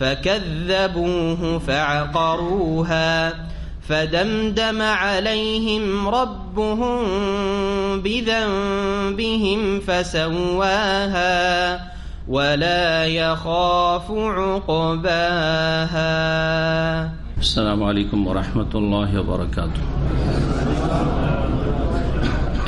فكذبوه فعقروها فدمدم عليهم ربهم بذنبهم فسواها ولا يخاف عقباها. السلام عليكم ورحمة الله وبركاته.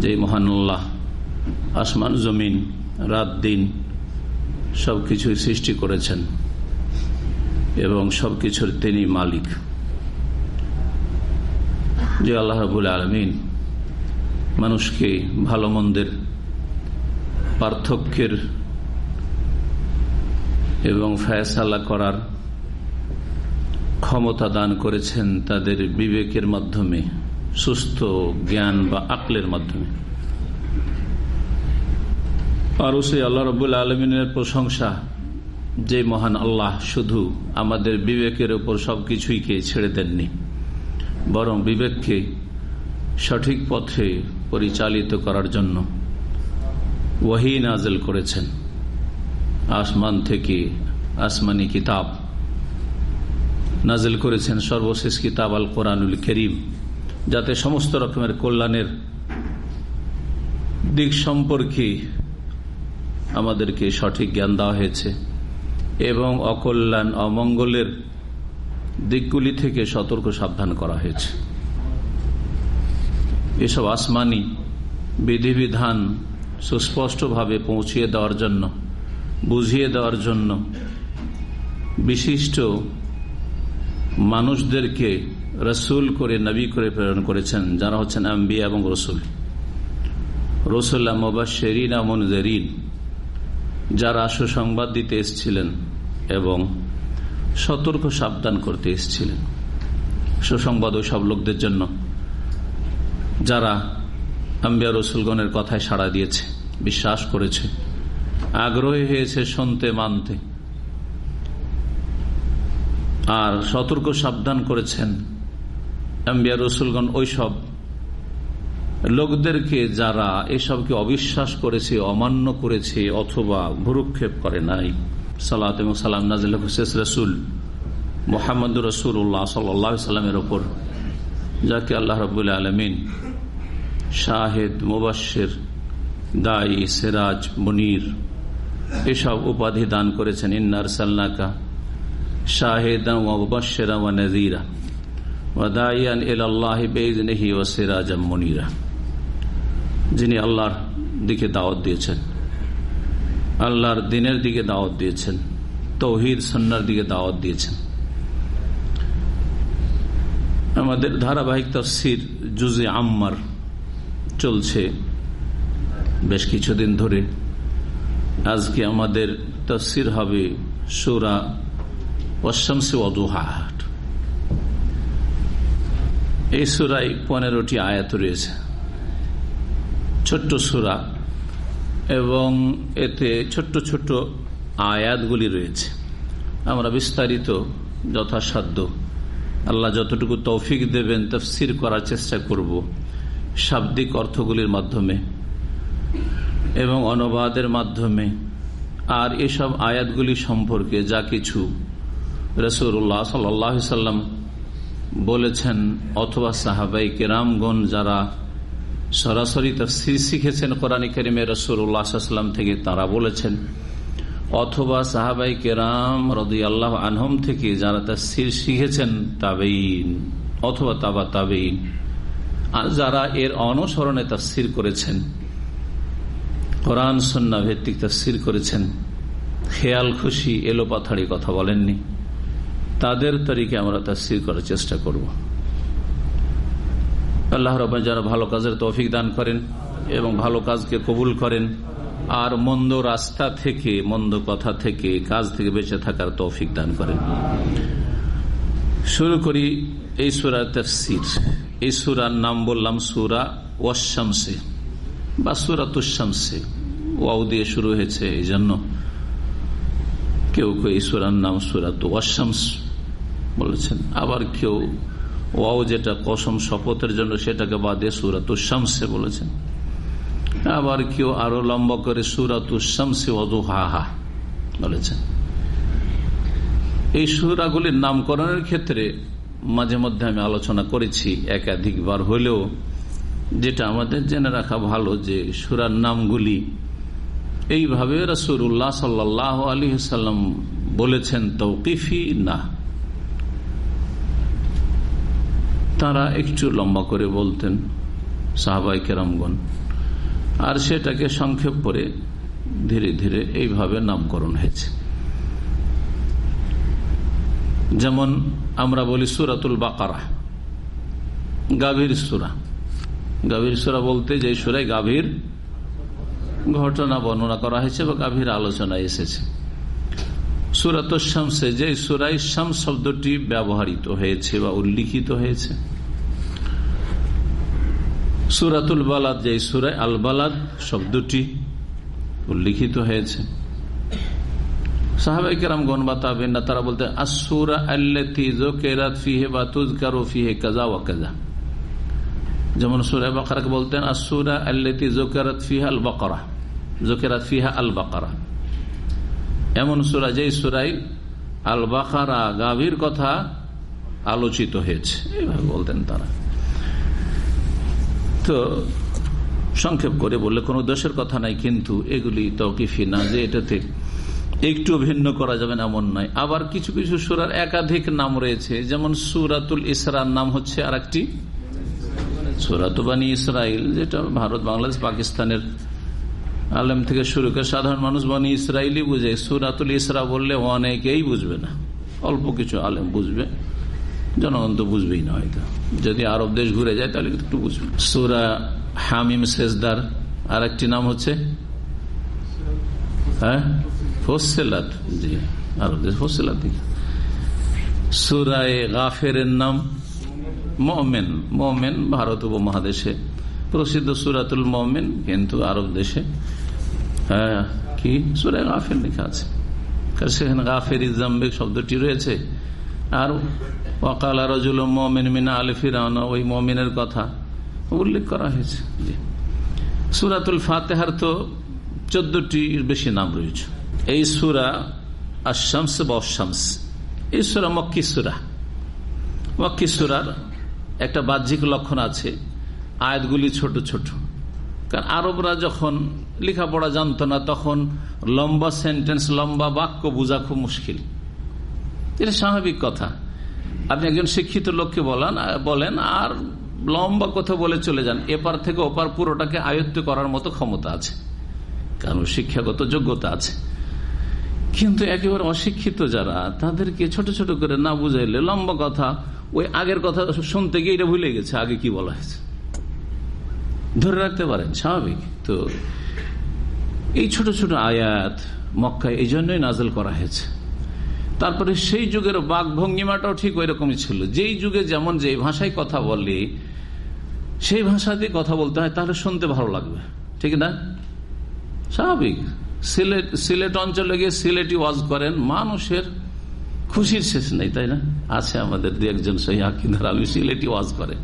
যে মহান আল্লাহ, আসমান, জমিন, রাত, দিন সবকিছুই সৃষ্টি করেছেন এবং সব কিছুর তিনি মালিক। যে আল্লাহ রবুল আলমিন মানুষকে ভালো মন্দের পার্থক্যের এবং ফয়সালা করার ক্ষমতা দান করেছেন তাদের বিবেকের মাধ্যমে। সুস্থ জ্ঞান বা আকলের মাধ্যমে। আরও সেই আল্লাহ রবুল আলমিনের প্রশংসা, যে মহান আল্লাহ শুধু আমাদের বিবেকের উপর সবকিছুইকে ছেড়ে দেননি, বরং বিবেককে সঠিক পথে পরিচালিত করার জন্য ওয়াহি নাজেল করেছেন। আসমান থেকে আসমানি কিতাব নাজেল করেছেন সর্বশেষ কিতাব আল কোরআনুল করিম। যাতে সমস্ত রকমের কল্যাণের দিক সম্পর্কে আমাদেরকে সঠিক জ্ঞান দেওয়া হয়েছে এবং অকল্যাণ অমঙ্গলের দিকগুলি থেকে সতর্ক সাবধান করা হয়েছে। এসব আসমানি বিধিবিধান সুস্পষ্টভাবে পৌঁছিয়ে দেওয়ার জন্য, বুঝিয়ে দেওয়ার জন্য বিশিষ্ট মানুষদেরকে রসুল করে, নবী করে প্রেরণ করেছেন, যারা হচ্ছেন আম্বিয়া এবং রসুল। রসুল্লাহ মোবাশরিন মনজরিন, যারা সুসংবাদ দিতে এসছিলেন এবং সতর্ক সাবধান করতে এসছিলেন। সুসংবাদ ওই সব লোকদের জন্য, যারা আম্বিয়া রসুলগণের কথায় সাড়া দিয়েছে, বিশ্বাস করেছে, আগ্রহী হয়েছে শুনতে, মানতে। আর সতর্ক সাবধান করেছেন আম্বিয়া রসুলগণ ওইসব লোকদেরকে যারা এসবকে অবিশ্বাস করেছে, অমান্য করেছে অথবা ভুরুক্ষেপ করে নাই। সালাত এবং সালাম নাজিল হুসেস রসুল মোহাম্মদ রসুল্লাহ সাল্লামের ওপর, যাকে আল্লাহ রবুল্লা আলমিন শাহেদ মুবাসের দায়ী, সেরাজ, মনির এসব উপাধি দান করেছেন। ইন্নার সাল্লাকা শাহেদা মুবাসেরা ও নজিরা ওয়াদাইয়ান এল আল্লাহ বেজনেহি ও সেরাজ মনিরা। যিনি আল্লাহর দিকে দাওয়াত দিয়েছেন, আল্লাহর দিনের দিকে দাওয়াত দিয়েছেন, তৌহিদ সন্ন্যার দিকে দাওয়াত দিয়েছেন। আমাদের ধারাবাহিক তফসির জুজে আম্মার চলছে বেশ কিছুদিন ধরে। আজকে আমাদের তফসির হবে সুরা পশ্চামসে অদুহাট এই সুরাই পনেরোটি আয়াত রয়েছে। ছোট্ট সুরা এবং এতে ছোট্ট ছোট্ট আয়াতগুলি রয়েছে। আমরা বিস্তারিত যথাসাধ্য আল্লাহ যতটুকু তৌফিক দেবেন তফসির করার চেষ্টা করব শাব্দিক অর্থগুলির মাধ্যমে এবং অনুবাদের মাধ্যমে। আর এসব আয়াতগুলি সম্পর্কে যা কিছু রসুল্লাহ সাল্লাম বলেছেন, অথবা সাহাবাই কেরামগণ যারা সরাসরি তফসির শিখেছেন কোরআন করিমে রসুল্লাহাম থেকে, তারা বলেছেন, অথবা সাহাবাই কেরাম রদি আল্লাহ আনহম থেকে যারা তফসির শিখেছেন তাবেইন অথবা তাবা তাবেইন আর যারা এর অনুসরণে তফসির করেছেন, কোরআন সন্না ভিত্তিক তফসির করেছেন, খেয়াল খুশি এলোপাথাড়ি কথা বলেননি। তাদের তরিকে আমরা তফসির করার চেষ্টা করব। আল্লাহ রবান যারা ভালো কাজের তৌফিক দান করেন এবং ভালো কাজকে কবুল করেন। আর মন্দ রাস্তা থেকে, মন্দ কথা থেকে, কাজ থেকে বেঁচে থাকার তৌফিক দান করেন। শুরু করি এই সুরা তফসির। এই সুরার নাম বললাম সুরা ওয়াশামসে বা সুরা তুশামসে ওয়াউ দিয়ে শুরু হয়েছে এই জন্য কেউ কেউ এই সুরার নাম সুরাত ওয়াশামস বলেছেন, আবার কেউ ওয়াও যেটা কসম শপথের জন্য সেটাকে বাদে সুরাতুশামসে বলেছেন। আবার কেউ আরও লম্বা করে সুরাতুশামসে অদুহাহা বলেছেন। এই সুরাগুলির নামকরণের ক্ষেত্রে মাঝে মধ্যে আমি আলোচনা করেছি, একাধিকবার হলেও, যেটা আমাদের জেনে রাখা ভালো যে সুরার নামগুলি এইভাবে রসুল্লাহ সাল্লাহ আলী সাল্লাম বলেছেন, তৌকিফি না। তারা একটু লম্বা করে বলতেন, সাহাবাই কেরামগণ। আর সেটাকে সংক্ষেপ করে ধীরে ধীরে এইভাবে নামকরণ হয়েছে। যেমন আমরা বলি সুরাতুল বাকারা, গাভীর সুরা। গাভীর সুরা বলতে যে সুরায় গাভীর ঘটনা বর্ণনা করা হয়েছে বা গাভীর আলোচনা এসেছে। সুরাত শামসে যে সুরাই শাম শব্দটি ব্যবহৃত হয়েছে বা উল্লিখিত হয়েছে। সুরাতুল বালাদ, যে সুরায় আল বালাদ শব্দটি উল্লিখিত হয়েছে। সাহাবাই তারা বলতে আসুরা জোকেরাত বা কাজা ওয়া কাজা যেমন বাকারাকে বলতেন আসুরা আল্লাতি ফিহা আল জোকেরাত ফিহা আল বাকারা এমন সুরা যে সুরাই আল বাকারা গাভীর কথা আলোচিত হয়েছে। এইভাবে বলতেন তারা। তো সংক্ষেপ করে বললে, কোনো দোষের কথা নাই, কিন্তু এগুলি তৌকিফি না যে এটাতে একটু ভিন্ন করা যাবে না, এমন নয়। আবার কিছু কিছু সুরার একাধিক নাম রয়েছে, যেমন সুরাতুল ইসরার নাম হচ্ছে আর একটি সুরাতুবানী ইসরায়েল যেটা ভারত, বাংলাদেশ, পাকিস্তানের আলেম থেকে শুরু করে সাধারণ মানুষ বানী ইসরায়েলই বুঝে। সুরাতুল ইসরা বললে অনেকেই বুঝবে না। অল্প কিছু আলেম বুঝবে। জনগণ তো বুঝবেই না হয়তো। যদি আরব দেশ ঘুরে যায় তাহলে একটু বুঝবে। সুরা হামিম শেষদার আর একটি নাম হচ্ছে? হ্যাঁ? জি, আরব দেশ নাম ভারত উপমহাদেশে। প্রসিদ্ধ সুরাতুল মমেন কিন্তু আরব দেশে। হ্যাঁ কি? সুরায় গাফের লেখা আছে। সেখানে গাফের ইজাম্বেক শব্দটি রয়েছে। আর ওয়াকাল রাজুল মমিন মিনা আলে ফিরানা ওই মমিনের কথা উল্লেখ করা হয়েছে। সুরাতুল ফাতেহার তো চোদ্দটির বেশি নাম রয়েছে। এই সুরা আশামস বা অশামস এই সুরা মক্কি সুরা। মক্কি সুরার একটা বাহ্যিক লক্ষণ আছে। আয়াতগুলি ছোট ছোট। কারণ আরবরা যখন লেখাপড়া জানতো না, তখন লম্বা সেন্টেন্স লম্বা বাক্য বোঝা খুব মুশকিল। এটা স্বাভাবিক কথা। আপনি একজন শিক্ষিত লোককে বলেন বলেন, আর লম্বা কথা বলে চলে যান। এপার থেকে ওপার পুরোটাকে আয়ত্ত করার মতো ক্ষমতা আছে। কারণ শিক্ষাগত যোগ্যতা আছে। কিন্তু একেবারে অশিক্ষিত যারা, তাদেরকে ছোট ছোট করে না বুঝাইলে লম্বা কথা, ওই আগের কথা শুনতে গিয়ে এটা ভুলে গেছে, আগে কি বলা হয়েছে? ধরে রাখতে পারেন, স্বাভাবিক। তো এই ছোট ছোট আয়াত মক্কায় এই জন্যই নাজল করা হয়েছে। তারপরে সেই যুগের বাঘ ভঙ্গিমাটাও ঠিক ওই রকমই ছিল। যেই যুগে যেমন যে ভাষায় কথা বলে, সেই ভাষা দিয়ে কথা বলতে হয়, তাহলে শুনতে ভালো লাগবে। ঠিক না? স্বাভাবিক। সিলেট সিলেট অঞ্চলে গিয়ে সিলেটি ওয়াজ করেন, মানুষের খুশির শেষ নেই, তাই না? আছে আমাদের দু একজন সহি আকিদার আলমী সিলেটি ওয়াজ করে।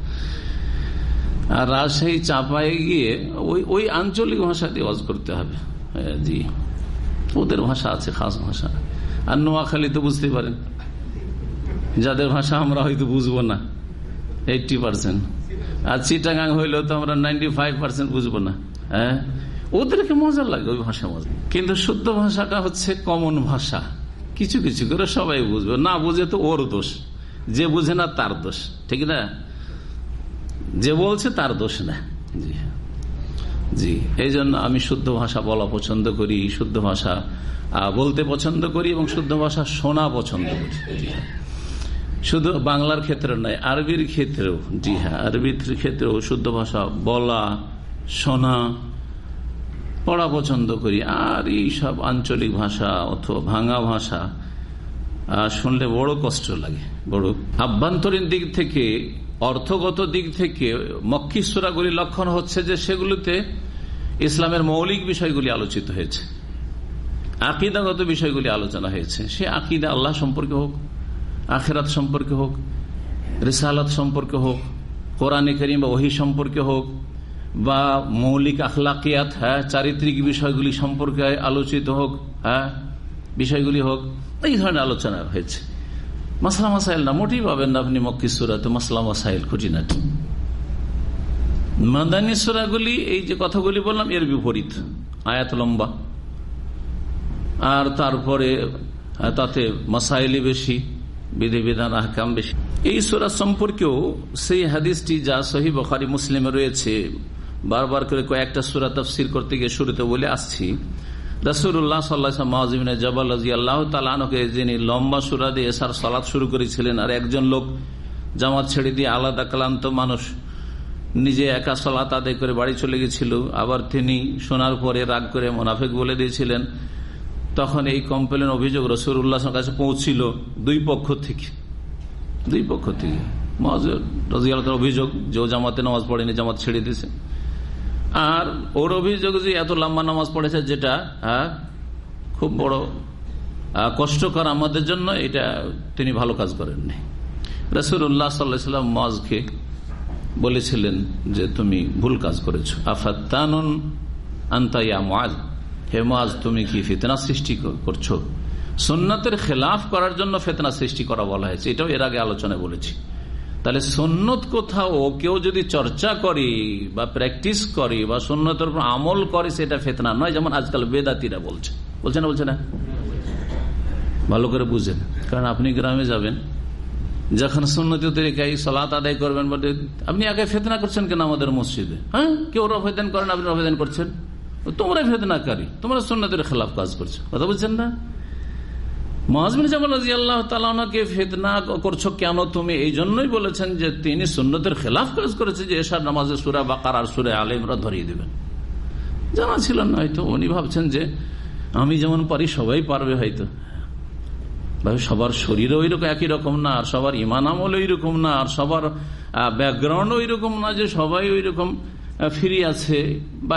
রাজশাহী চাপায় গিয়ে ওই ওই আঞ্চলিক ভাষা দিয়ে ওয়াজ করতে হবে। জি। ওদের ভাষা আছে, খাস ভাষা। আর নোয়াখালী তো বুঝতে পারেন। যাদের ভাষা আমরা হয়তো বুঝব না এইটি পার্সেন্ট আর চিটাগাং হইলেও তো আমরা নাইনটি ফাইভ পার্সেন্ট বুঝব না হ্যাঁ? ওদেরকে মজা লাগে ওই ভাষা মজা। কিন্তু শুদ্ধ ভাষাটা হচ্ছে কমন ভাষা। কিছু কিছু করে সবাই বুঝবে। না বুঝে তো ওর দোষ। যে বুঝে না তার দোষ। ঠিক না? যে বলছে তার দোষ না জি। জি। এই জন্য আমি শুদ্ধ ভাষা বলা পছন্দ করি, শুদ্ধ ভাষা বলতে পছন্দ করি এবং শুদ্ধ ভাষা শোনা পছন্দ করি। শুধু বাংলার ক্ষেত্রে নয়, আরবির ক্ষেত্রেও, জি হ্যাঁ আরবির ক্ষেত্রেও শুদ্ধ ভাষা বলা, শোনা, পড়া পছন্দ করি। আর এই সব আঞ্চলিক ভাষা অথবা ভাঙা ভাষা শুনলে বড় কষ্ট লাগে। বড় আভ্যন্তরীণ দিক থেকে অর্থগত দিক থেকে মক্কি সুরাগুলির লক্ষণ হচ্ছে যে সেগুলিতে ইসলামের মৌলিক বিষয়গুলি আলোচিত হয়েছে। আকিদাগত বিষয়গুলি আলোচনা হয়েছে। সে আকিদা আল্লাহ সম্পর্কে হোক, আখেরাত সম্পর্কে হোক, রিসালাত সম্পর্কে হোক, কোরআনে করিম বা ওহি সম্পর্কে হোক, বা মৌলিক আখলাকিয়াত হ্যাঁ চারিত্রিক বিষয়গুলি সম্পর্কে আলোচিত হোক হ্যাঁ বিষয়গুলি হোক, এই ধরনের আলোচনা হয়েছে। মাসলা মাসাইল না, মোটেই পাবেন না আপনি মক্কি সুরাতে মাসলা মাসাইল, খুঁটিনাটি। মাদানী সুরাগুলি, এই যে কথাগুলি বললাম, এর বিপরীত, আয়াত লম্বা। আর তারপরে, তাতে মাসাইলি বেশি বিধি বিধান আহকাম বেশি। এই সুরা সম্পর্কেও সেই হাদিসটি যা সহি বখারি, মুসলিমে রয়েছে, বারবার করে কয়েকটা সুরা তফসির করতে গিয়ে শুরুতে বলে আসছি। জবাল যিনি লম্বা সুরা দিয়ে শুরু করেছিলেন, আর একজন লোক জামাত ছেড়ে দিয়ে আলাদা ক্লান্ত মানুষ, নিজে একা সলাত আদায় করে বাড়ি চলে গেছিল, আবার তিনি শোনার পরে রাগ করে মোনাফেক বলে দিয়েছিলেন। তখন এই কমপ্লেন অভিযোগ রসুল্লাহ কাছে পৌঁছিল দুই পক্ষ থেকে। দুই পক্ষ থেকে। অভিযোগ যে জামাতে নামাজ পড়েনি, জামাত ছেড়ে দিয়েছে। আর ওর অভিযোগ যে এত লম্বা নামাজ পড়েছে যেটা খুব বড় কষ্টকর আমাদের জন্য, এটা তিনি ভালো কাজ করেননি। রসুল্লাহ সাল্লাম মজকে বলেছিলেন যে তুমি ভুল কাজ করেছ। আফাত্তানুন আন্তাইয়া মাজ হে মাজ তুমি কি ফিতনা সৃষ্টি করছ? সোননাথের খেলাফ করার জন্য ফেতনা সৃষ্টি করা বলা হয়েছে। এটাও এর আগে আলোচনায় বলেছি। তাহলে সন্ন্যত কোথাও? কেউ যদি চর্চা করে বা প্র্যাকটিস করে বা সন্ন্যতের উপর আমল করে, সেটা ফেতনা নয়, যেমন আজকাল বেদাতিরা বলছে। বলছে না বলছে না? ভালো করে বুঝেন। কারণ আপনি গ্রামে যাবেন, যখন সুন্নতি তরিকায় সলাত আদায় করবেন আপনি আগে ফেতনা করছেন কেন আমাদের মসজিদে? হ্যাঁ? কেউ রফেদান করেন, আপনি রফেদান করছেন। তোমরা ফেতনাকারী, তোমরা সুন্নতের খেলাফ কাজ করছ। কথা বলছেন না? করছ কেন তুমি? এই জন্যই বলেছেন যে তিনি সুন্নতের কাজ করেছে যে বা কারার সুরে আলিমরা ধরিয়ে জানা না হয়তো, উনি ভাবছেন যে আমি যেমন পারি সবাই পারবে হয়তো। সবার শরীরও ওই রকম একই রকম না, আর সবার ইমান আমল ওই রকম না, আর সবার ব্যাকগ্রাউন্ড ওই রকম না যে সবাই ওই রকম ফিরি আছে, বা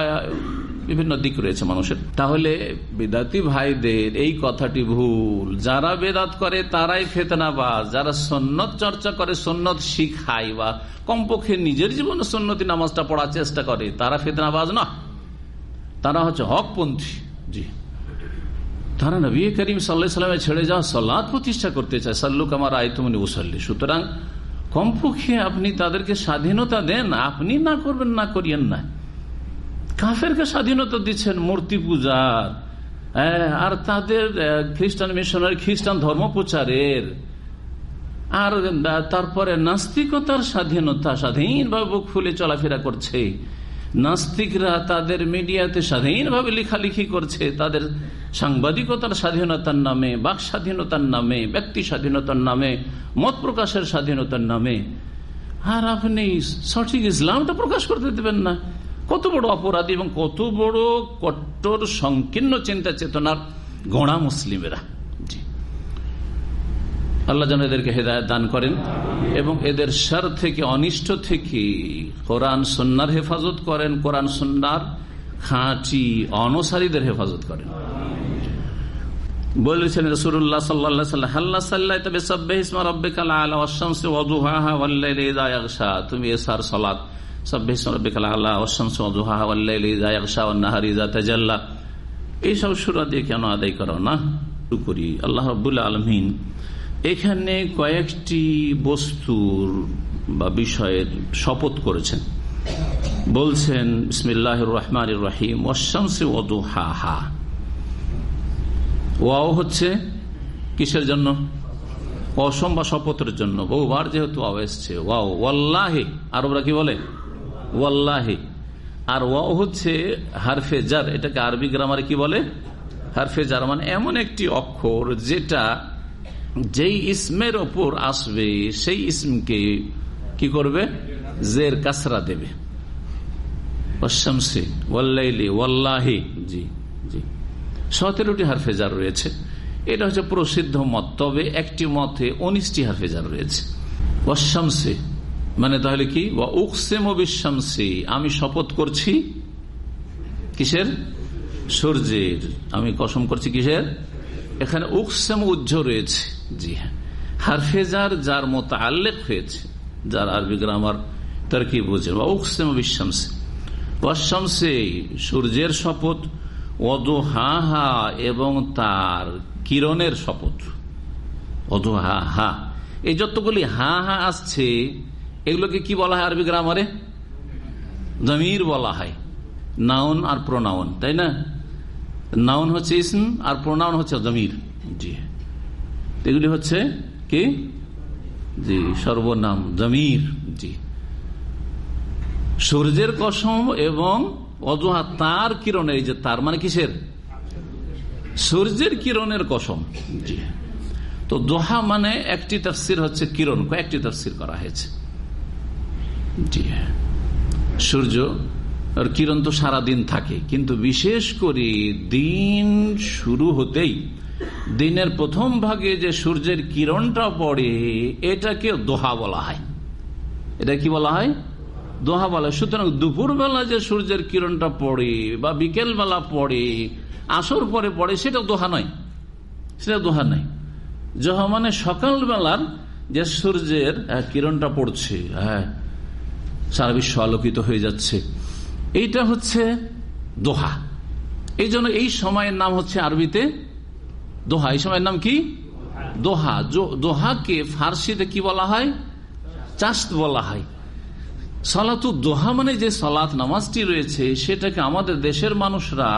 বিভিন্ন দিক রয়েছে মানুষের। তাহলে বেদাতি ভাইদের এই কথাটি ভুল। যারা বেদাত করে, তারাই ফেতনাবাজ। যারা সন্ন্যত চর্চা করে, সন্ন্যত শিখায় বা কমপক্ষে নিজের জীবনে সন্ন্যতি নামাজটা পড়ার চেষ্টা করে, তারা ফেতনাবাজ না তারা হচ্ছে হকপন্থী। জি। তারা নবী করিম সাল্লাহ সাল্লামে ছেড়ে যাওয়া সলাদ প্রতিষ্ঠা করতে চায়। সাল্লুক আমার আয়তমনি মুসল্লি সুতরাং কমপক্ষে আপনি তাদেরকে স্বাধীনতা দেন। আপনি না করবেন, না করিয়েন না। কাফেরকে স্বাধীনতা দিচ্ছেন মূর্তি পূজার হ্যাঁ, আর তাদের খ্রিস্টান মিশনারি খ্রিস্টান ধর্ম প্রচারের আর তারপরে নাস্তিকতার স্বাধীনতা স্বাধীনভাবে বুক ফুলে চলাফেরা করছে। নাস্তিকরা তাদের মিডিয়াতে স্বাধীনভাবে লেখালেখি করছে তাদের সাংবাদিকতার স্বাধীনতার নামে বাক স্বাধীনতার নামে ব্যক্তি স্বাধীনতার নামে মত প্রকাশের স্বাধীনতার নামে। আর আপনি সঠিক ইসলামটা প্রকাশ করতে দেবেন না। কত বড় অপরাধী এবং কত বড় কট্টর সংকীর্ণ চিন্তা চেতনার গড়া মুসলিমেরা। আল্লাহ যেন এদেরকে হেদায়ত দান করেন এবং এদের সার থেকে, অনিষ্ট থেকে কোরআন সন্ন্যার হেফাজত করেন, কোরআন সন্ন্যার খাঁটি অনুসারীদের হেফাজত করেন। বলেছেন রসুল্লাহ তুমি এসার সালাত এইসব সুরা দিয়ে কেন আদায় করো না? করি আল্লাহ রাব্বুল আলামিন এখানে কয়েকটি বস্তুর বা বিষয়ের শপথ করেছেন। বলছেন বিসমিল্লাহ রহমান রহিম ওয়াদুহা হা ওয়াও হচ্ছে কিসের জন্য? অসম বা শপথের জন্য। বহুবার যেহেতু এসছে, ওয়াও, ওয়াল্লাহে। আরবরা কি বলে? ওয়াল্লাহে। আর ওয়াও হচ্ছে হারফে জার, এটাকে আরবি গ্রামারে কি বলে? হারফে জার মানে এমন একটি অক্ষর যেটা যেই ইসমের ওপর আসবে, সেই ইসমকে কি করবে? জের, কাসরা দেবে। ওয়াল্লাহি। জি জি। সতেরোটি হারফেজার রয়েছে। এটা হচ্ছে প্রসিদ্ধ মত, তবে একটি মতে উনিশটি হারফেজার রয়েছে। ওয়াশামসি মানে তাহলে কি? উকসেম বিশ্বামসি আমি শপথ করছি কিসের? সূর্যের। আমি কসম করছি কিসের? এখানে উকসেম উজ্জ রয়েছে। জি হ্যাঁ। হারফেজার যার মতো আল্লেখ হয়েছে। যার আরবি গ্রামার তার কি বুঝে বা উকসেম বিশ্বামসি ওয়াশামসে সূর্যের শপথ অদোহা হা এবং তার কিরণের শপথ। অদোহা হা এই যতগুলি হা হা আসছে এগুলোকে কি বলা হয় আরবি গ্রামারে জমির বলা হয়। নাউন আর প্রনাউন তাই না? নাউন হচ্ছে ইসম আর প্রনাউন হচ্ছে জমির। জি। এগুলি হচ্ছে কি? জি, সর্বনাম, জমির। জি। সূর্যের কসম এবং অজুহা তার কিরণের যে তার মানে কিসের? সূর্যের কিরণের কসম। জি। তো দোহা মানে একটি তফসির হচ্ছে কিরণ, কয়েকটি তফসির করা হয়েছে। সূর্য আর কিরণ তো সারাদিন থাকে, কিন্তু বিশেষ করে দিন শুরু হতেই, দিনের প্রথম ভাগে যে সূর্যের কিরণটা পড়ে, এটাকে দোহা বলা হয়। এটা কি বলা হয়? দোহা বলা হয়। সুতরাং দুপুরবেলা যে সূর্যের কিরণটা পড়ে বা বিকেল বেলা পড়ে, আসর পরে পড়ে, সেটা দোহা নয়। সেটা দোহা নয়। জহা মানে সকালবেলার যে সূর্যের কিরণটা পড়ছে হ্যাঁ সারা বিশ্ব আলোকিত হয়ে যাচ্ছে। এইটা হচ্ছে দোহা। এই জন্য এই সময়ের নাম হচ্ছে আরবিতে দোহা। এই সময়ের নাম কি? দোহা। দোহাকে ফার্সিতে কি বলা হয়? চাস্ত বলা হয়। সালাতু দোহা মানে যে সালাত নামাজটি রয়েছে, সেটাকে আমাদের দেশের মানুষরা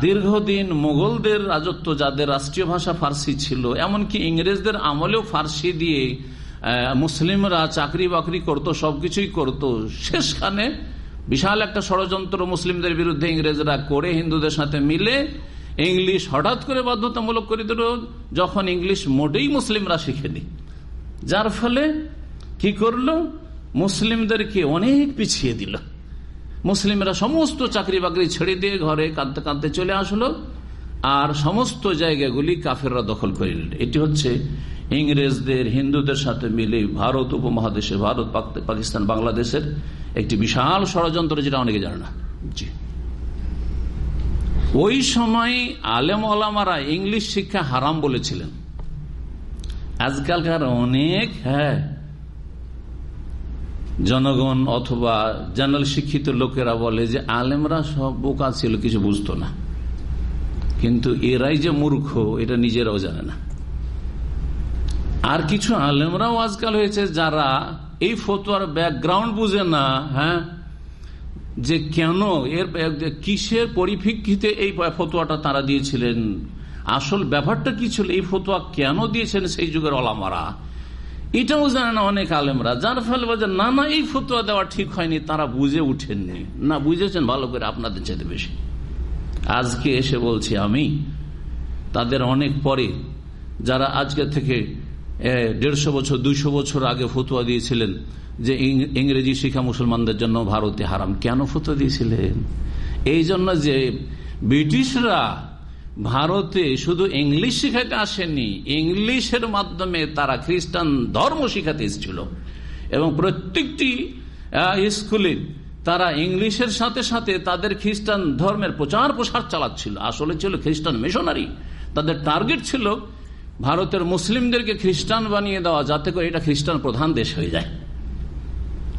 দীর্ঘদিন মোগলদের রাজত্ব, যাদের রাষ্ট্রীয় ভাষা ফার্সি ছিল, এমনকি ইংরেজদের আমলেও ফার্সি দিয়ে মুসলিমরা চাকরি বাকরি করত, সবকিছুই করত। শেষখানে বিশাল একটা ষড়যন্ত্র মুসলিমদের বিরুদ্ধে ইংরেজরা করে হিন্দুদের সাথে মিলে ইংলিশ হঠাৎ করে বাধ্যতামূলক করে দিল, যখন ইংলিশ মোটেই মুসলিমরা শিখেনি। যার ফলে কি করল? মুসলিমদেরকে অনেক পিছিয়ে দিল। মুসলিমরা সমস্ত চাকরি বাকরি ছেড়ে দিয়ে ঘরে কাঁদতে কাঁদতে চলে আসলো, আর সমস্ত জায়গাগুলি কাফেররা দখল করে নিল। এটি হচ্ছে ইংরেজদের হিন্দুদের সাথে মিলে ভারত উপমহাদেশে ভারত পাকিস্তান বাংলাদেশের একটি বিশাল ষড়যন্ত্র যেটা অনেকে জানে না। জি। ওই সময় আলেম ওলামারা ইংলিশ শিক্ষা হারাম বলেছিলেন। আজকালকার অনেক হ্যাঁ জনগণ অথবা জেনারেল শিক্ষিত লোকেরা বলে যে আলেমরা সব বোকা ছিল কিছু বুঝতো না। কিন্তু এরাই যে মূর্খ এটা নিজেরাও জানে না। আর কিছু আলেমরাও আজকাল হয়েছে যারা এই ফতোয়ার ব্যাকগ্রাউন্ড বুঝে না হ্যাঁ? যে কেন এর কিসের পরিপ্রেক্ষিতে এই ফতোয়াটা তারা দিয়েছিলেন? আসল ব্যাপারটা কি ছিল? এই ফতোয়া কেন দিয়েছেন সেই যুগের অলামারা এটাও জানে না অনেক আলেমরা। যার ফলে বলছে না না, এই ফতোয়া দেওয়া ঠিক হয়নি। তারা বুঝে উঠেননি। না, বুঝেছেন ভালো করে আপনাদের চাইতে বেশি। আজকে এসে বলছি আমি, তাদের অনেক পরে যারা আজকে থেকে দেড়শো বছর, দুইশো বছর আগে ফতুয়া দিয়েছিলেন যে ইংরেজি শিক্ষা মুসলমানদের জন্য ভারতে হারাম। কেন ফতুয়া দিয়েছিলেন? এই জন্য যে ব্রিটিশরা ভারতে শুধু ইংলিশ শিখাতে আসেনি ইংলিশের মাধ্যমে তারা খ্রিস্টান ধর্ম শিখাতে এসেছিল। এবং প্রত্যেকটি স্কুলে তারা ইংলিশের সাথে সাথে তাদের খ্রিস্টান ধর্মের প্রচার প্রসার চালাচ্ছিল। আসলে ছিল খ্রিস্টান মিশনারি। তাদের টার্গেট ছিল ভারতের মুসলিমদেরকে খ্রিস্টান বানিয়ে দেওয়া, যাতে করে এটা খ্রিস্টান প্রধান দেশ হয়ে যায়।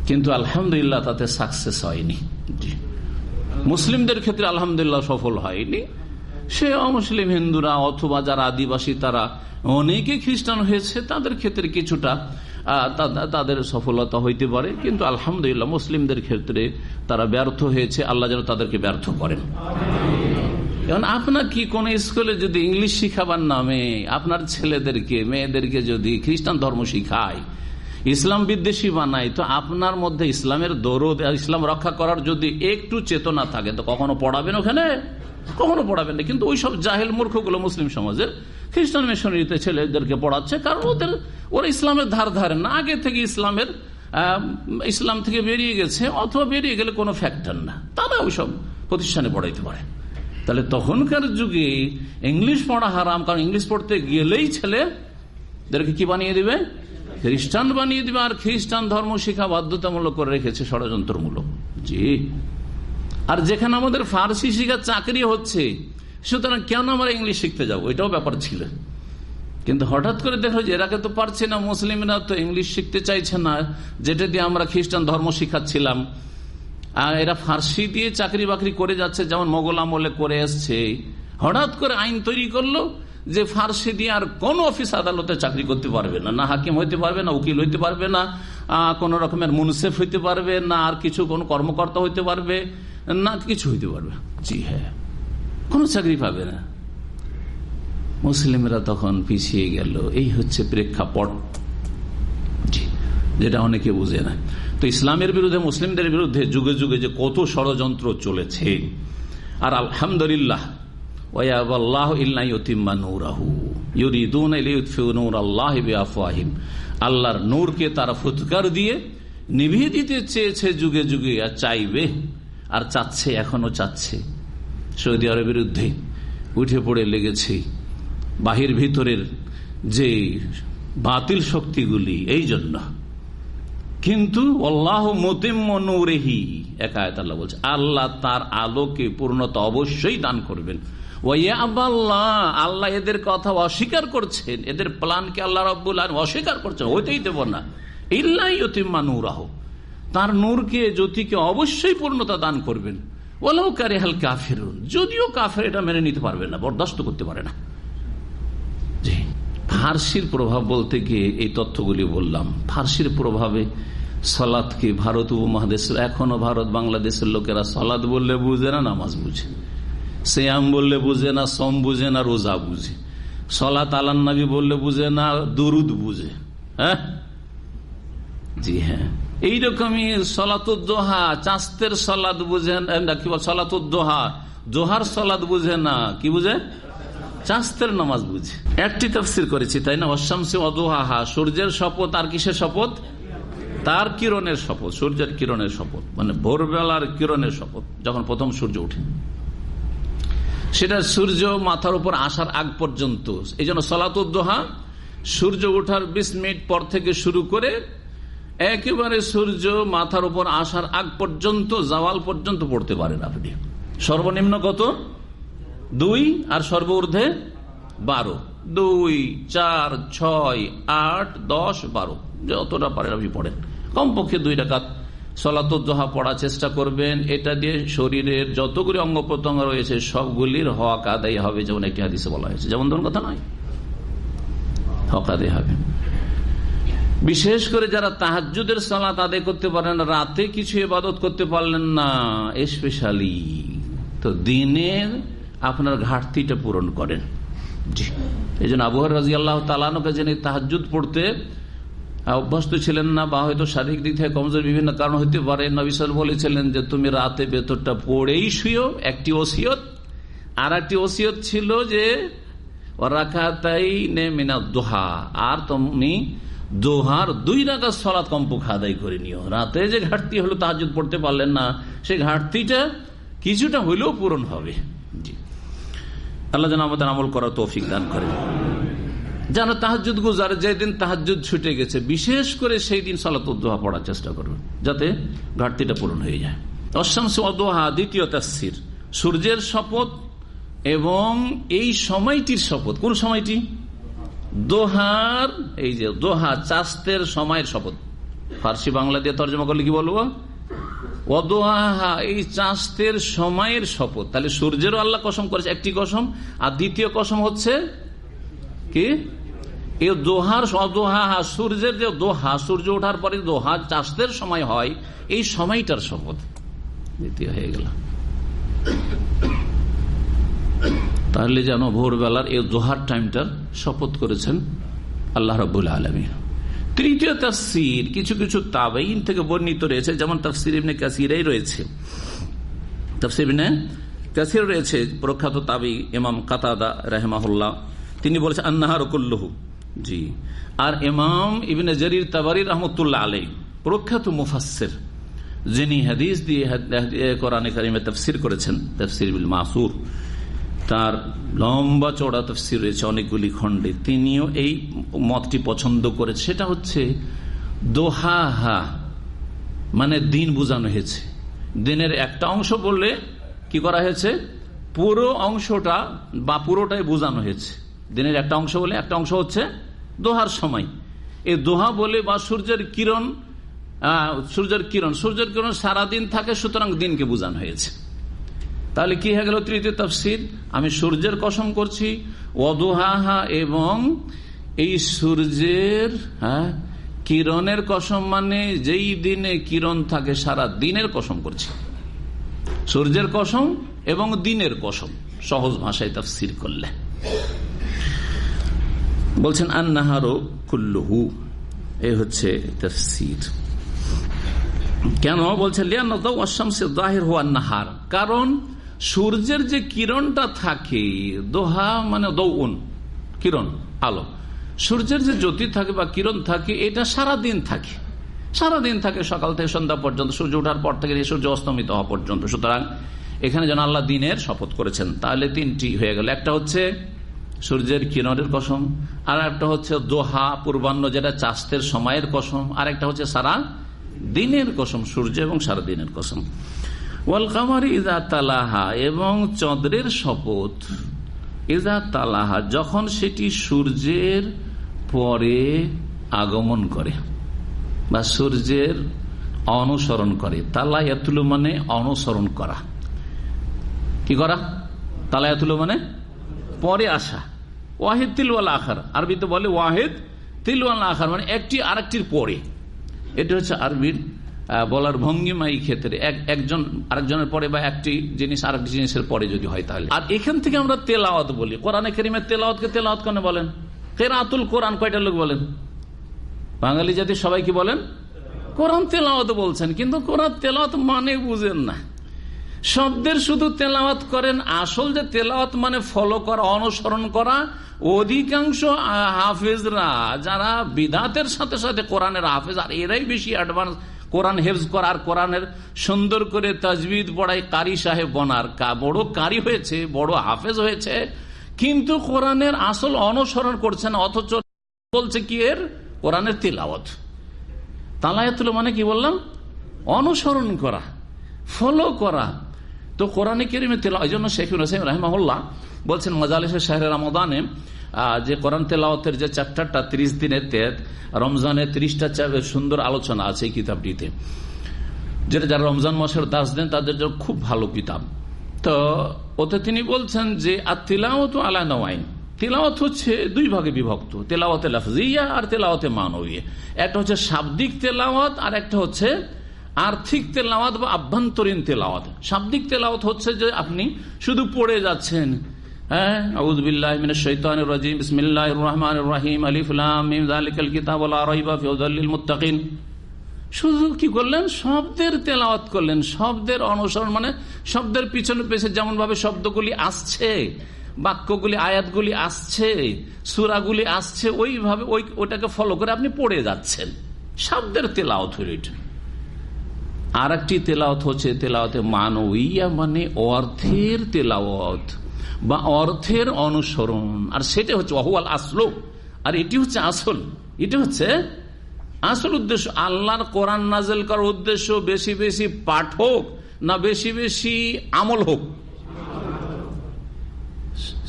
কিন্তু আলহামদুলিল্লাহ তাতে সাকসেস হয়নি। মুসলিমদের ক্ষেত্রে আলহামদুলিল্লাহ সফল হয়নি। সে অমুসলিম হিন্দুরা অথবা যারা আদিবাসী, তারা অনেকে খ্রিস্টান হয়েছে, তাদের ক্ষেত্রে কিছুটা তাদের সফলতা হইতে পারে। কিন্তু আলহামদুলিল্লাহ মুসলিমদের ক্ষেত্রে তারা ব্যর্থ হয়েছে। আল্লাহ যেন তাদেরকে ব্যর্থ করেন। এখন আপনার কি কোন স্কুলে যদি ইংলিশ শিখাবার নামে আপনার ছেলেদেরকে, মেয়েদেরকে যদি খ্রিস্টান ধর্ম শিখায়, ইসলাম বিদ্বেষী বানায়, তো আপনার মধ্যে ইসলামের দৌড় ইসলাম রক্ষা করার যদি একটু চেতনা থাকে, তো কখনো পড়াবেন ওখানে? কখনো পড়াবেন না। কিন্তু ওই সব জাহেল মূর্খগুলো মুসলিম সমাজের খ্রিস্টান মিশনারিতে ছেলেদেরকে পড়াচ্ছে, কারণ ওদের, ওরা ইসলামের ধার ধারে না। আগে থেকে ইসলামের ইসলাম থেকে বেরিয়ে গেছে, অথবা বেরিয়ে গেলে কোনো ফ্যাক্টর না। তারা ওই সব প্রতিষ্ঠানে পড়াইতে পারে। তাহলে তখনকার যুগে ইংলিশ পড়া হারাম, কারণ ইংলিশ পড়তে গেলেই ছেলেদেরকে কি বানিয়ে দিবে? খ্রিস্টান বানিয়ে দিবে, আর খ্রিস্টান ধর্ম শিক্ষা বাধ্যতামূলক করে রেখেছে ষড়যন্ত্রমূলক। জি। আর যেখানে আমাদের ফার্সি শিখার চাকরি হচ্ছে, সুতরাং কেন আমরা ইংলিশ শিখতে যাব? এটাও ব্যাপার ছিল। কিন্তু হঠাৎ করে দেখো যে এরাকে তো পারছে না, মুসলিমরা তো ইংলিশ শিখতে চাইছে না, যেটা দিয়ে আমরা খ্রিস্টান ধর্ম শিখাচ্ছিলাম। এরা ফার্সি দিয়ে চাকরি বাকরি করে যাচ্ছে, যেমন মোগল আমলে করে এসছে। হঠাৎ করে আইন তৈরি করল যে ফার্সি দিয়ে আর কোন অফিস আদালতে চাকরি করতে পারবে না। না হাকিম হইতে পারবে, না উকিল হইতে পারবে, না কোন রকমের মুনসেফ হইতে পারবে, না আর কিছু কোন কর্মকর্তা হইতে পারবে, না কিছু হইতে পারবে। জি হ্যাঁ কোন চাকরি পাবে না। মুসলিমরা তখন পিছিয়ে গেল। এই হচ্ছে প্রেক্ষাপট। যেটা অনেকে বুঝে না। তো ইসলামের বিরুদ্ধে, মুসলিমদের বিরুদ্ধে যুগে যুগে যে কত ষড়যন্ত্র চলেছে। আর আলহামদুলিল্লাহ আল্লাহর নূরকে তারা ফুৎকার দিয়ে চেয়েছে যুগে যুগে, আর চাইবে, আর চাচ্ছে চাচ্ছে। সৌদি বিরুদ্ধে উঠে পড়ে লেগেছে বাহির ভিতরের যে বাতিল শক্তিগুলি, এই জন্য কিন্তু আল্লাহ মতিমনুরেহি একায়ত আল্লাহ বলছে, আল্লাহ তার আলোকে পূর্ণতা অবশ্যই দান করবেন। আল্লাহ এদের কথা অস্বীকার করছেন, এদের প্লানকে আল্লাহ রব্বুল অস্বীকার করছেন, হইতেই দেব না। ইল্লাই অতিম্মা নূরাহ, তার নূরকে, জ্যোতিকে অবশ্যই পূর্ণতা দান করবেন। ওলাও কারে হাল কাফের যদিও কাফের এটা মেনে নিতে পারবে না, বরদাস্ত করতে পারে না। ফার্সির প্রভাব বলতে গিয়ে এই তথ্যগুলি বললাম। ফার্সির প্রভাবে সলাদকে ভারত উপমহাদেশের, এখনও ভারত বাংলাদেশের লোকেরা সলাদ বললে বুঝে না, নামাজ বুঝে। সেয়াম বললে বুঝে না, সম বুঝে না, রোজা বুঝে। সলাত আলান্নাবি বললে বুঝে না, দুরুদ বুঝে। হ্যাঁ? জি হ্যাঁ। এইরকমই সলাতুদ্দোহা চাস্তের সলাদ বুঝেন কি বল, সলাতুদ্দোহা, জোহার সলাদ বুঝে না, কি বুঝে? চাস্তের নামাজ বুঝে। একটি তফসির করেছি, তাই না? অশামসে অদোহা সূর্যের শপথ আর কিসের শপথ? তার কিরণের শপথ, সূর্যের কিরণের শপথ মানে ভোরবেলার কিরণের শপথ, যখন প্রথম সূর্য উঠে সেটা সূর্য মাথার উপর আসার আগ পর্যন্ত। এই জন্য সলাতুদ্দোহা, সূর্য ওঠার বিশ মিনিট পর থেকে শুরু করে একেবারে সূর্য মাথার উপর আসার আগ পর্যন্ত, জাওয়াল পর্যন্ত পড়তে পারেন আপনি। সর্বনিম্ন কত? দুই আর সর্বঊর্ধ্বে বারো। দুই, চার, ছয়, আট, দশ, বারো। যতটা পারেন আপনি পড়েন। কমপক্ষে দুই ডাকাত সলাতোদ্দোহা পড়ার চেষ্টা করবেন। এটা দিয়ে শরীরের যতগুলি অঙ্গ প্রত্যঙ্গ রয়েছে, সবগুলির হক আদায় হবে যেমন একটি হাদিসে বলা হয়েছে। যেমন ধরুন কথা নয়, হক আদায় হবে। বিশেষ করে যারা তাহাজুদের সালাত আদায় করতে পারেন, রাতে কিছু ইবাদত করতে পারলেন না স্পেশালি তো দিনের আপনার ঘাটতিটা পূরণ করেন। এই জন্য আবহাওয়ার রাজি আল্লাহ তালানকে যিনি তাহাজুদ পড়তে অভ্যস্ত ছিলেন না বা হয়তো শারীরিক দিক থেকে কমজোর বিভিন্ন কারণ হতে পারে নবিসাল বলেছিলেন যে তুমি রাতে বেতরটা পড়েই শুয়েও একটি ওসিয়ত। আর একটি ওসিয়ত ছিল যে নে দোহা, আর তুমি দোহার দুই রাখা সলাৎ কমপক্ষে আদায় করে নিও। রাতে যে ঘাটতি হলো তাহাজুদ পড়তে পারলেন না সেই ঘাটতিটা কিছুটা হইলেও পূরণ হবে। আল্লাহ যেন আমাদের আমল করা তৌফিক দান করে। যেন তাহাজুদ গুজারে যেদিন তাহাজুদ ছুটে গেছে, বিশেষ করে সেই দিন সালাতোহা পড়ার চেষ্টা করবেন যাতে ঘাটতিটা পূরণ হয়ে যায়। অশাংশ অদোহা দ্বিতীয় তাস্সির সূর্যের শপথ এবং এই সময়টির শপথ। কোন সময়টি? দোহার, এই যে দোহা চাস্তের সময়ের শপথ। ফার্সি বাংলা দিয়ে তর্জমা করলে কি বলব? অদোহা এই চাস্তের সময়ের শপথ। তাহলে সূর্যেরও আল্লাহ কসম করেছে, একটি কসম। আর দ্বিতীয় কসম হচ্ছে কি? এই দোহার অদোহা সূর্যের যে দোহা, সূর্য ওঠার পরে দোহা চাষের সময় হয়, এই সময়টার শপথ। দ্বিতীয় হয়ে গেল। তাহলে যেন ভোরবেলার এই দোহার টাইমটার শপথ করেছেন আল্লাহ রবুল আলমী তৃতীয় তাফসির, কিছু কিছু তাবাইন থেকে বর্ণিত রয়েছে, যেমন তাফসির ইবনে কাসিরাই রয়েছে। তাফসির ইবনে কাসির রয়েছে, প্রখ্যাত তাবি ইমাম কাতাদা রাহমাহুল্লাহ। তিনি বলেছেন, আন্নাহার কুল্লুহু। জি। আর ইমাম ইবনে জরির তাবারি রহমতুল্লাহ আলাই প্রখ্যাত মুফাসের যিনি হাদিস দিয়ে কোরআনে তফসির করেছেন, তফসির বিল মাসুর। তার লম্বা চড়া তফসির রয়েছে অনেকগুলি খণ্ডে। তিনিও এই মতটি পছন্দ করে সেটা হচ্ছে দোহা হা মানে দিন বোঝানো হয়েছে। দিনের একটা অংশ বললে কি করা হয়েছে? পুরো অংশটা বা পুরোটাই বোঝানো হয়েছে। দিনের একটা অংশ বলে, একটা অংশ হচ্ছে দোহার সময়। এই দোহা বলে বা সূর্যের কিরণ সূর্যের কিরণ। সূর্যের কিরণ সারাদিন থাকে, সুতরাং দিনকে বোঝানো হয়েছে। তাহলে কি হয়ে গেল তৃতীয় তফসির? আমি সূর্যের কসম করছি। অদোহাহা এবং এই সূর্যের হ্যাঁ কিরণের কসম মানে যেই দিনে কিরণ থাকে সারা দিনের কসম করছি। সূর্যের কসম এবং দিনের কসম, সহজ ভাষায় তফসির করলে। বলছেন, আন্নাহারো কুল্লুহু, এ হচ্ছে তফসির। কেন? বলছে দাহির হওয়ার নাহার কারণ সূর্যের যে কিরণটা থাকে, দোহা মানে দৌন, কিরণ, আলো। সূর্যের যে জ্যোতি থাকে বা কিরণ থাকে, এটা সারা দিন থাকে। সারা দিন থাকে সকাল থেকে সন্ধ্যা পর্যন্ত, সূর্য ওঠার পর থেকে সূর্য অস্তমিত হওয়া পর্যন্ত। সুতরাং এখানে যেন আল্লাহ দিনের শপথ করেছেন, তাহলে তিনটি হয়ে গেল। একটা হচ্ছে সূর্যের কিরণের কসম, আর একটা হচ্ছে দোহা পূর্বান্ন যেটা চাষের সময়ের কসম, আর একটা হচ্ছে সারা দিনের কসম, সূর্য এবং সারা দিনের কসম। ওয়াল ইজা তালাহা, এবং চন্দ্রের শপথ। ইজা তালাহা, যখন সেটি সূর্যের পরে আগমন করে বা সূর্যের অনুসরণ করে। তালায়াতুলু মানে অনুসরণ করা। কি করা? তালায়াতুলু মানে পরে আসা। ওয়াহিদ তিলওয়াল আখার। আরবিতে বলে ওয়াহেদ তিলওয়াল আখার মানে একটি আরেকটির পরে। এটা হচ্ছে আরবির বলার ভঙ্গিমা এই ক্ষেত্রে। একজন, আরেকজনের পরে বা একটি জিনিস, আরেকটি জিনিসের পরে যদি হয় তাহলে। আর এখান থেকে আমরা তেলাওয়াত বলি। কোরআনে কেরিমের তেলাওয়াতকে তেলাওয়াত কেন বলেন? কেরাতুল কোরআন কয়টা লোক বলেন? বাঙালি জাতি সবাই কি বলেন? কোরআন তেলাওয়াত বলছেন, কিন্তু কোরআন তেলাওয়াত মানে বুঝেন না। শব্দের শুধু তেলাওয়াত করেন, আসল যে তেলাওয়াত মানে ফলো করা, অনুসরণ করা, অধিকাংশ হাফেজরা, যারা বিদাতের সাথে সাথে কোরআনের হাফেজ, আর এরাই বেশি অ্যাডভান্স কোরআন হেফজ করার কোরআনের সুন্দর করে তাজবিদ পড়াই কারি সাহেব বনার। বড় কারি হয়েছে, বড় হাফেজ হয়েছে, কিন্তু কোরআনের আসল অনুসরণ করছে না, অথচ বলছে কি এর? কোরআনের তেলাওয়াত। তালায়াতুল মানে কি বললাম? অনুসরণ করা ফলো করা। তো কোরআনে কেরিমে তেলা ওই জন্য শেখুল হোসেন রহমাউল্লাহ বলছেন, মজালিসের শাহরের রমদানে যে কোরআন তেলাওয়াতের যে চ্যাপ্টারটা ত্রিশ দিনের তেত রমজানের ত্রিশটা সুন্দর আলোচনা আছে এই কিতাবটিতে। যেটা যারা রমজান মাসের দাস দেন, তাদের জন্য খুব ভালো কিতাব। তো ওতে তিনি বলছেন যে আর তিলাওত আলা নওয়াইন। তেলাওয়াত হচ্ছে দুই ভাগে বিভক্ত, তেলাওয়াতে লাফজিয়া আর তেলাওয়াতে মানবীয় একটা হচ্ছে শাব্দিক তেলাওয়াত আর একটা হচ্ছে আর্থিক তেলাওয়াত বা আভ্যন্তরীণ তেলাওয়াত। শাব্দিক তেলাওয়াত হচ্ছে যে আপনি শুধু পড়ে যাচ্ছেন হ্যাঁ আউযুবিল্লাহি মিনাশ শাইতানির রাজিম, বিসমিল্লাহির রহমানির রহিম, আলিফ লাম মিম, যালিকাল কিতাবু লা রাইবা ফিহি হুদাল লিল মুত্তাকিন। শুধু কি করলেন? শব্দের তেলাওয়াত করলেন। শব্দের অনুসরণ মানে শব্দের পিছনে পেছনে যেমন ভাবে শব্দগুলি আসছে, বাক্যগুলি, আয়াতগুলি আসছে, সুরাগুলি আসছে, ওইভাবে ওই ওটাকে ফলো করে আপনি পড়ে যাচ্ছেন। শব্দের তেলাওত এটা। আর একটি তেলাওত হচ্ছে তেলাওতে মানবইয়া মানে অর্থের তেলাওয়াত। বা অর্থের অনুসরণ। আর সেটা হচ্ছে অহুয়াল আসলো। আর এটি হচ্ছে আসল। এটি হচ্ছে আসল উদ্দেশ্য। আল্লাহর কোরআন নাজেল করার উদ্দেশ্য বেশি বেশি পাঠ হোক না বেশি বেশি আমল হোক।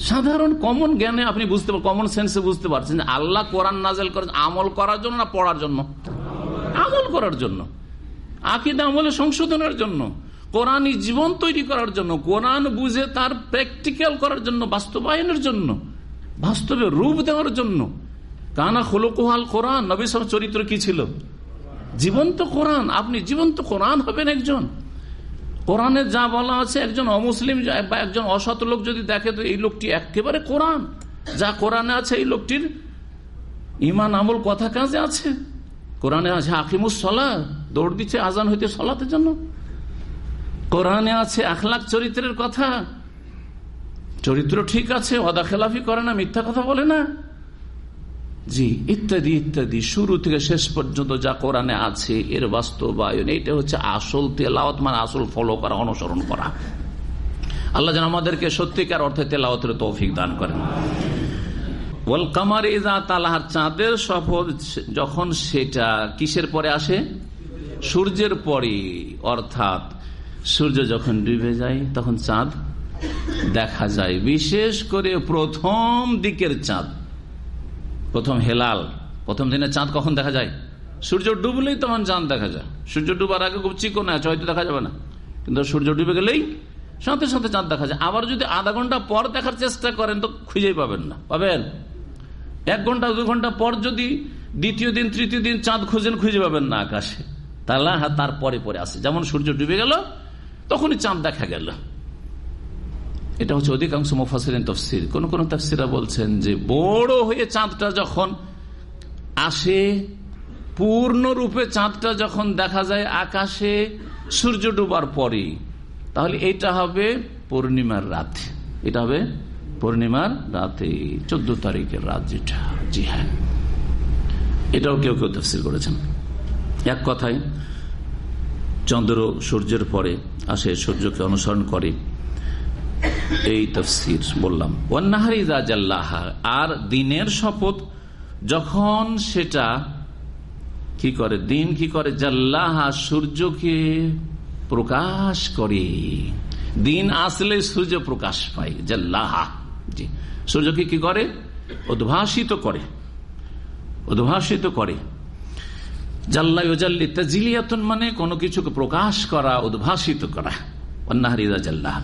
সাধারণ কমন জ্ঞানে আপনি বুঝতে কমন সেন্সে বুঝতে পারছেন যে আল্লাহ কোরআন নাজেল করেন আমল করার জন্য না পড়ার জন্য? আমল করার জন্য। আকিদা আমলে সংশোধনের জন্য। কোরআনই জীবন তৈরি করার জন্য, কোরআন বুঝে তার প্র্যাকটিক্যাল করার জন্য, বাস্তবায়নের জন্য, বাস্তবে রূপ দেওয়ার জন্য। কানা খোলকোহাল কোরআন, নবী চরিত্র কি ছিল? জীবন্ত কোরআন। আপনি জীবন্ত কোরআন হবেন একজন। কোরআনে যা বলা আছে, একজন অমুসলিম, বা একজন অসৎ লোক যদি দেখে, তো এই লোকটি একেবারে কোরআন। যা কোরআনে আছে, এই লোকটির ইমান আমল কথা কাজে আছে। কোরআনে আছে, আকিমুস সলা দৌড় দিচ্ছে আজান হইতে সলাতের জন্য। কোরআনে আছে আখলাখ চরিত্রের কথা? চরিত্র ঠিক আছে অদা খেলাফি করে না, মিথ্যা কথা বলে না? জি, ইত্যাদি ইত্যাদি। শুরু থেকে শেষ পর্যন্ত যা কোরআনে আছে, এর বাস্তবায়ন এটা হচ্ছে আসল তেলাওয়াত মানে আসল ফলো করা, অনুসরণ করা। আল্লাহ যেন আমাদেরকে সত্যিকার অর্থে তেলাওয়াতের তৌফিক দান করেন। তালাহার চাঁদের সফর যখন সেটা কিসের পরে আসে? সূর্যের পরে অর্থাৎ সূর্য যখন ডুবে যায়, তখন চাঁদ দেখা যায়। বিশেষ করে প্রথম দিকের চাঁদ। প্রথম হেলাল। প্রথম দিনে চাঁদ কখন দেখা যায়? সূর্য ডুবলেই তখন চাঁদ দেখা যায়। সূর্য ডুবার আগে খুব চিকন আছে, হয়তো দেখা যাবে না। কিন্তু সূর্য ডুবে গেলেই সাথে সাথে চাঁদ দেখা যায়। আবার যদি আধা ঘণ্টা পর দেখার চেষ্টা করেন, তো খুঁজেই পাবেন না। পাবেন? এক ঘণ্টা, দু ঘণ্টা পর যদি দ্বিতীয় দিন, তৃতীয় দিন চাঁদ খুঁজেন, খুঁজে পাবেন না আকাশে। তাহলে পরে পরে আসে। যেমন সূর্য ডুবে গেল তখনই চাঁদ দেখা গেল। এটা হচ্ছে অধিকাংশ মুফাসিরিন তফসির। কোন কোন তফসিরা বলছেন যে বড় হয়ে চাঁদটা যখন আসে, পূর্ণরূপে চাঁদটা যখন দেখা যায় আকাশে, সূর্য ডুবার পরে তাহলে এটা হবে পূর্ণিমার রাত। এটা হবে পূর্ণিমার রাতে, চোদ্দ তারিখের রাত যেটা। জি হ্যাঁ। এটাও কেউ কেউ তফসিল করেছেন। এক কথায় চন্দ্র সূর্যের পরে আসে সূর্যকে অনুসরণ করে। এই তফসির বললাম। ওয়ান্নাহারি রাজাল্লাহা আর দিনের শপথ যখন সেটা কি করে? দিন কি করে? জাল্লাহা, সূর্যকে প্রকাশ করে। দিন আসলে সূর্য প্রকাশ পায়, জাল্লাহা। জি। সূর্যকে কি করে? উদ্ভাসিত করে। উদ্ভাসিত করে। জাল্লা জাল্লি তাজিলিয়াতন মানে কোনো কিছুকে প্রকাশ করা, উদ্ভাসিত করা। অন্নাহারিদা জাল্লাহা।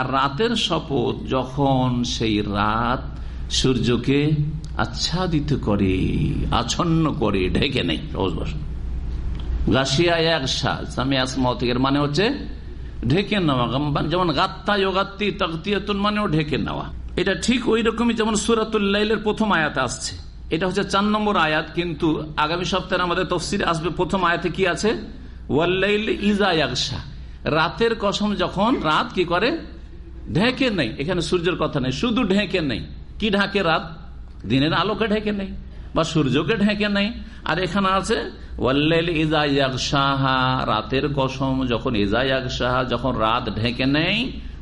আর রাতের শপথ যখন সেই রাত সূর্যকে আচ্ছাদিত করে, আচ্ছন্ন করে, ঢেকে নেই রোজ বস গাছিয়া এর মানে হচ্ছে ঢেকে নেওয়া। যেমন গাত্তা যোগাত্তি তক্তিয়তুন মানেও ঢেকে নেওয়া। এটা ঠিক ওই রকমই যেমন সুরাতুল্লাইলের প্রথম আয়াত আসছে। এটা হচ্ছে চার নম্বর আয়াত, কিন্তু আগামী সপ্তাহে আমাদের তফসিরে আসবে প্রথম আয়াতে কি আছে? ওয়াল্লাইল ইজা ইয়াকশা রাতের কসম যখন, রাত কি করে? ঢেকে নেই। এখানে সূর্যের কথা নেই। শুধু ঢেকে নেই। কি ঢাকে রাত? দিনের আলোকে ঢেকে নেই বা সূর্যকে ঢেকে নেই। আর এখানে আছে সাহা রাতের কসম যখন ইজায়াক সাহা যখন রাত ঢেকে নেই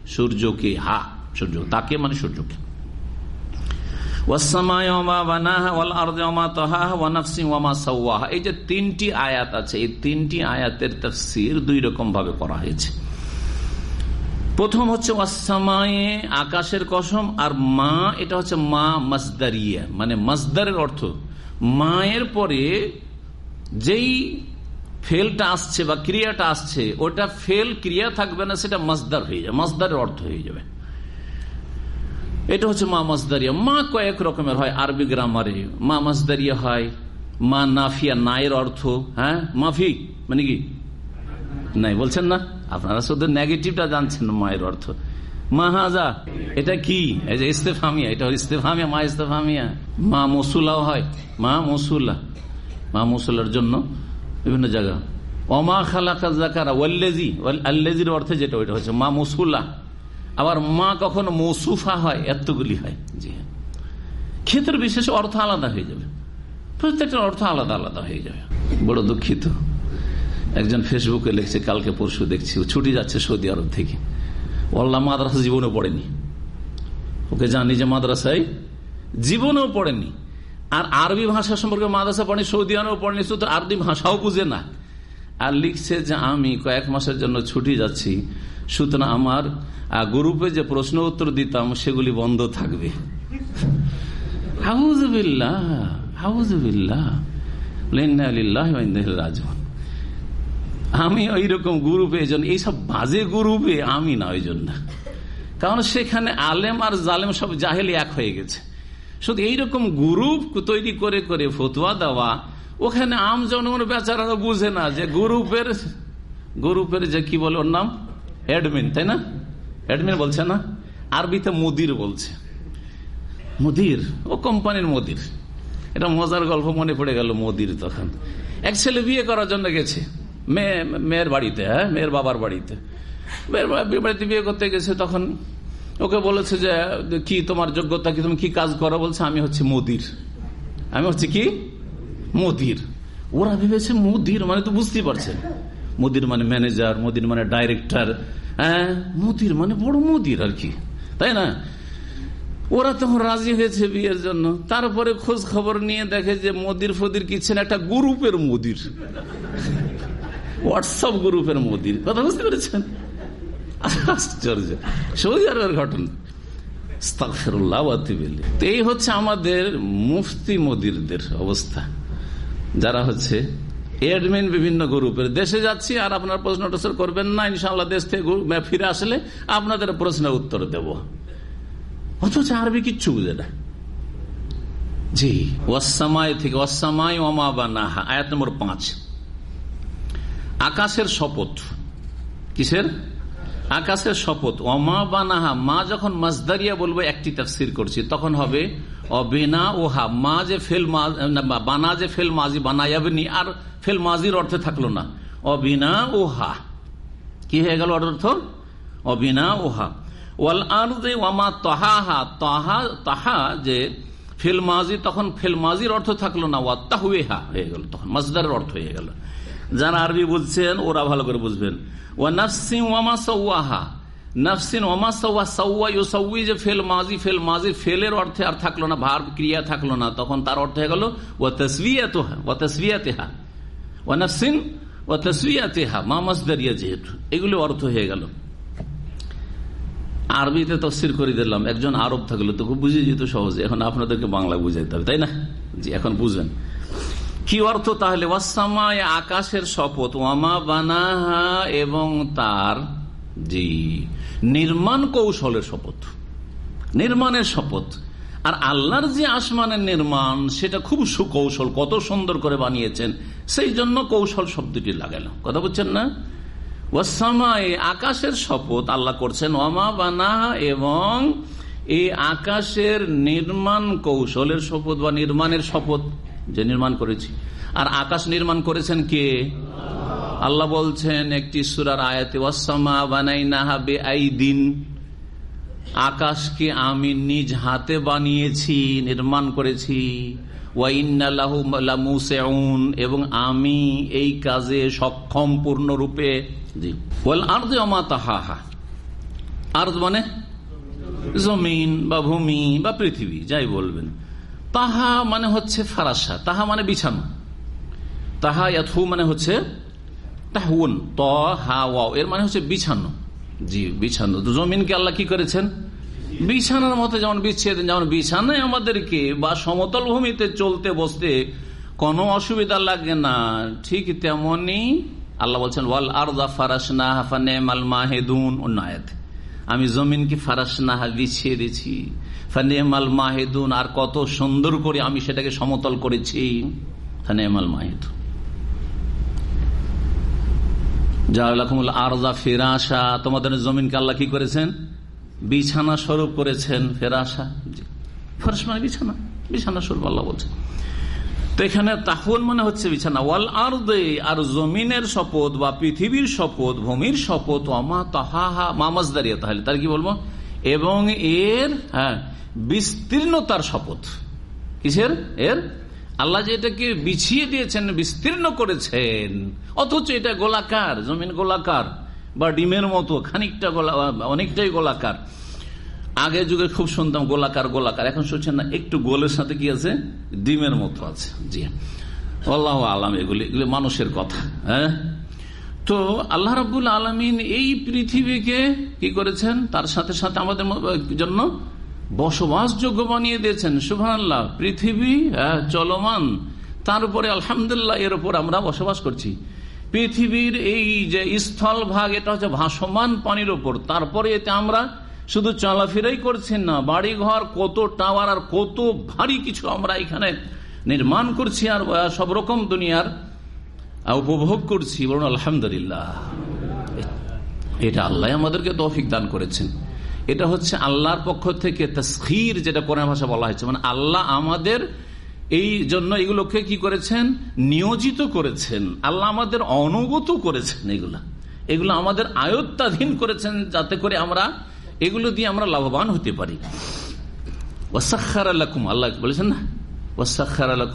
সূর্যকে হা, সূর্য। তাকে মানে সূর্যকে। এই যে তিনটি আয়াত আছে, এই তিনটি আয়াতের দুই করা হয়েছে। প্রথম হচ্ছে আকাশের কসম, আর মা, এটা হচ্ছে মা মসদারিয়া। মানে মসদারের অর্থ, মায়ের পরে যেই ফেলটা আসছে বা ক্রিয়াটা আসছে, ওটা ফেল ক্রিয়া থাকবে না, সেটা মসদার হয়ে যাবে, মসদারের অর্থ হয়ে যাবে। এটা হচ্ছে মা মাসদারিয়া। মা কয়েক রকমের হয় আরবি গ্রামারে মা মাসদারিয়া হয়, মা নাফিয়া নায়ের অর্থ হ্যাঁ? মাফি মানে কি? নাই, বলছেন না? আপনারা শুধু নেগেটিভটা জানছেন মায়ের অর্থ। মা হাজা, এটা কি? এই যে ইস্তেফামিয়া, এটা ইস্তেফামিয়া, মা ইস্তেফামিয়া। মা মসুলাও হয়, মা মসুলা। মা মসুলার জন্য বিভিন্ন জায়গা। অমা খালাকা জাকারা ওয়াল্লেজি আল্লেজির অর্থে যেটা, ওইটা হচ্ছে মা মসুলা। আবার মা কখনো মৌসুফা হয়, এতগুলি হয়। জি হ্যাঁ। ক্ষেত্র বিশেষ অর্থ আলাদা হয়ে যাবে। প্রত্যেকটা অর্থ আলাদা আলাদা হয়ে যাবে। বড় দুঃখিত। একজন ফেসবুকে লিখছে, কালকে পরশু দেখছি ছুটি যাচ্ছে সৌদি আরব থেকে। ওল্লা মাদ্রাসা জীবনেও পড়েনি। ওকে জানি যে মাদ্রাসায় জীবনেও পড়েনি। আর আরবি ভাষা সম্পর্কে মাদ্রাসা পড়েনি সৌদি আরব পড়েনি শুধু আরবি ভাষাও বুঝে না। আর লিখছে যে আমি কয়েক মাসের জন্য ছুটি যাচ্ছি। সুতরাং আমার গ্রুপে যে প্রশ্ন উত্তর দিতাম, সেগুলি বন্ধ থাকবে। আমি ওই রকম গ্রুপে, এই জন্য এইসব বাজে গ্রুপে আমি না, ওই জন্য। কারণ সেখানে আলেম আর জালেম সব জাহেলি এক হয়ে গেছে। শুধু এইরকম গ্রুপ তৈরি করে করে ফতুয়া দেওয়া ওখানে আম জনগণ বেচারা বুঝে না যে গ্রুপের গ্রুপের যে কি বলে ওর নাম? অ্যাডমিন তাই না? অ্যাডমিন বলছে না? আরবিতে মুদির বলছে। মুদির? ও কোম্পানির মুদির। এটা মজার গল্প মনে পড়ে গেল মোদির তখন। এক ছেলে বিয়ে করার জন্য গেছে। মেয়ে, মেয়ের বাড়িতে হ্যাঁ? মেয়ের বাবার বাড়িতে। মেয়ের বাড়িতে বিয়ে করতে গেছে তখন ওকে বলেছে যে, কি তোমার যোগ্যতা কি? তুমি কি কাজ করো? বলছে, আমি হচ্ছে মোদির। আমি হচ্ছে কি? মোদির। ওরা ভেবেছে মোদির মানে তো বুঝতেই পারছেন। মোদির মানে ম্যানেজার মোদির মানে ডাইরেক্টর হ্যাঁ? মোদির মানে বড় মোদির আর কি, তাই না? ওরা তখন রাজি হয়েছে বিয়ের জন্য। তারপরে খোঁজ খবর নিয়ে দেখে যে মোদির ফদির কিচ্ছেন একটা গ্রুপের মোদির। হোয়াটসঅ্যাপ গ্রুপের মোদির। কথা বুঝতে পেরেছেন? আশ্চর্য। সৌদি আরবের ঘটনা এই হচ্ছে আমাদের মুফতি মোদিরদের অবস্থা। যারা হচ্ছে এডমিন বিভিন্ন গ্রুপের দেশে যাচ্ছি আর আপনার প্রশ্ন টসর করবেন না ইনশাল্লাহ দেশ থেকে ফিরে আসলে আপনাদের প্রশ্নের উত্তর দেব। অথচ আরবি কিচ্ছু বুঝে না। জি ওয়াসামাই থেকে ওয়াসামাই ওমা বা নাহা আয়াত নম্বর পাঁচ। আকাশের শপথ। কিসের? আকাশের শপথ। অমা বানাহা, মা যখন মাজদারিয়া বলব, একটি তাফসির করছি, তখন হবে অবিনা ওহা মা যে ফেল বানা যে ফেল মাজি বানায়াবনি আর ফেল মাজির অর্থে থাকল না অবিনা ওহা কি হয়ে গেল অর্থ অবিনা ওহা ওয়াল আর ওয়ামা তাহা তাহা তাহা যে ফেল মাজি তখন ফেল মাজির অর্থ থাকল না ওয়া তাহুয়েহা হয়ে গেল তখন মাজদারের অর্থ হয়ে গেল যারা আরবি বুঝছেন ওরা ভালো করে বুঝবেন ওয়া নাফসিন ওয়ামা সৌয়াহা সৌই যে ফেল মাজি ফেল মাজি ফেলের অর্থে আর থাকল না, ভার ক্রিয়া থাকল না। তখন তার অর্থ গেল ও ও মাসদারিয়া যেহেতু। এগুলো অর্থ হয়ে গেল। আরবিতে তফসির করে দিলাম, একজন আরব থাকলে তো খুব বুঝে যেত সহজে। এখন আপনাদেরকে বাংলা বুঝাইতে হবে, তাই না? জি, এখন বুঝবেন কি অর্থ তাহলে? ওয়াসামায় আকাশের শপথ, ওয়ামা বানাহা এবং তার জি নির্মাণ কৌশলের শপথ। নির্মাণের শপথ। আর আল্লাহর যে আসমানের নির্মাণ, সেটা খুব সুকৌশল, কত সুন্দর করে বানিয়েছেন, সেই জন্য কৌশল শব্দটি লাগালো। কথা বলছেন না? ওয়াসামায় আকাশের শপথ আল্লাহ করছেন। ওয়ামা বানা এবং এই আকাশের নির্মাণ কৌশলের শপথ বা নির্মাণের শপথ যে নির্মাণ করেছি। আর আকাশ নির্মাণ করেছেন কে? আল্লাহ বলছেন, একটি সুরার আয়াতে ওয়াসামা বানাই আই দিন আকাশকে আমি নিজ হাতে বানিয়েছি, নির্মাণ করেছি। এবং আমি এই কাজে সক্ষম পূর্ণরূপে। জি। অমা তাহা আর্দ মানে জমিন বা ভূমি বা পৃথিবী, যাই বলবেন। তাহা মানে হচ্ছে ফারাসা, তাহা মানে বিছানো। তাহা ইয়াথু মানে হচ্ছে তাহুন ত, হা, ওয়াও, এর মানে হচ্ছে বিছানো। জি, বিছানো। জমিনকে আল্লাহ কি করেছেন? বিছানার মতো যেমন বিচ্ছেদ, যেমন বিছানায় আমাদেরকে বা সমতল ভূমিতে চলতে বসতে কোনো অসুবিধা লাগে না। ঠিক তেমনি আল্লাহ বলছেন, ওয়াল আর ফারাসনা হাফানে মাল মাহেদুন অন্য আয়াত। আমি জমিনকে ফারাস নাহা বিছিয়ে দিয়েছি। ফানেমাল মাহেদুন, আর কত সুন্দর করে আমি সেটাকে সমতল করেছি। ফানেমাল মাহেদুন। আরজা ফেরাসা তোমাদের জমিনকে আল্লাহ কি করেছেন? বিছানা স্বরূপ করেছেন ফেরাসা ফরস মানে বিছানা। বিছানা স্বরূপ আল্লাহ বলছেন। তো এখানে তাহুল মানে হচ্ছে বিছানা। ওয়াল আর আর জমিনের শপথ বা পৃথিবীর শপথ, ভূমির শপথ অমা তাহা মামাজ দাঁড়িয়ে তাহলে। তার কি বলব? এবং এর হ্যাঁ বিস্তীর্ণতার শপথ। কিসের? এর আল্লাহ যে এটাকে বিছিয়ে দিয়েছেন, বিস্তীর্ণ করেছেন, অথচ এটা গোলাকার, জমিন গোলাকার, বা ডিমের মতো, খানিকটা গোলা, অনেকটাই গোলাকার। আগে যুগে খুব শুনতাম, গোলাকার গোলাকার। এখন শুনছেন না, একটু গোলের সাথে কি আছে? ডিমের মতো আছে। জি। আল্লাহ আলাম, এগুলি এগুলি মানুষের কথা হ্যাঁ? তো আল্লাহ রাবুল আলমিন এই পৃথিবীকে কি করেছেন? তার সাথে সাথে আমাদের জন্য বসবাসযোগ্য বানিয়ে দিয়েছেন সুভান পৃথিবী চলমান। তার উপরে আলহামদুল্লাহ এর উপর আমরা বসবাস করছি। পৃথিবীর এই যে স্থল ভাগ, এটা হচ্ছে ভাসমান পানির ওপর তারপরে এতে আমরা শুধু চলাফেরাই করছেন না বাড়ি ঘর কত টাওয়ার আর কত ভারী কিছু আমরা এখানে নির্মাণ করছি আর সব রকম দুনিয়ার উপভোগ করছি। বলুন, আলহামদুলিল্লাহ। এটা আল্লাহ আমাদেরকে তৌফিক দান করেছেন। এটা হচ্ছে আল্লাহর পক্ষ থেকে তসখির যেটা কোরআন ভাষা বলা হয়েছে। মানে আল্লাহ আমাদের এই জন্য এগুলোকে কি করেছেন? নিয়োজিত করেছেন। আল্লাহ আমাদের অনুগত করেছেন এগুলা। এগুলো আমাদের আয়ত্তাধীন করেছেন যাতে করে আমরা এগুলো দিয়ে আমরা লাভবান হতে পারি। আল্লাকুম আল্লাহ বলেছেন না? ওয়াসাক্ষার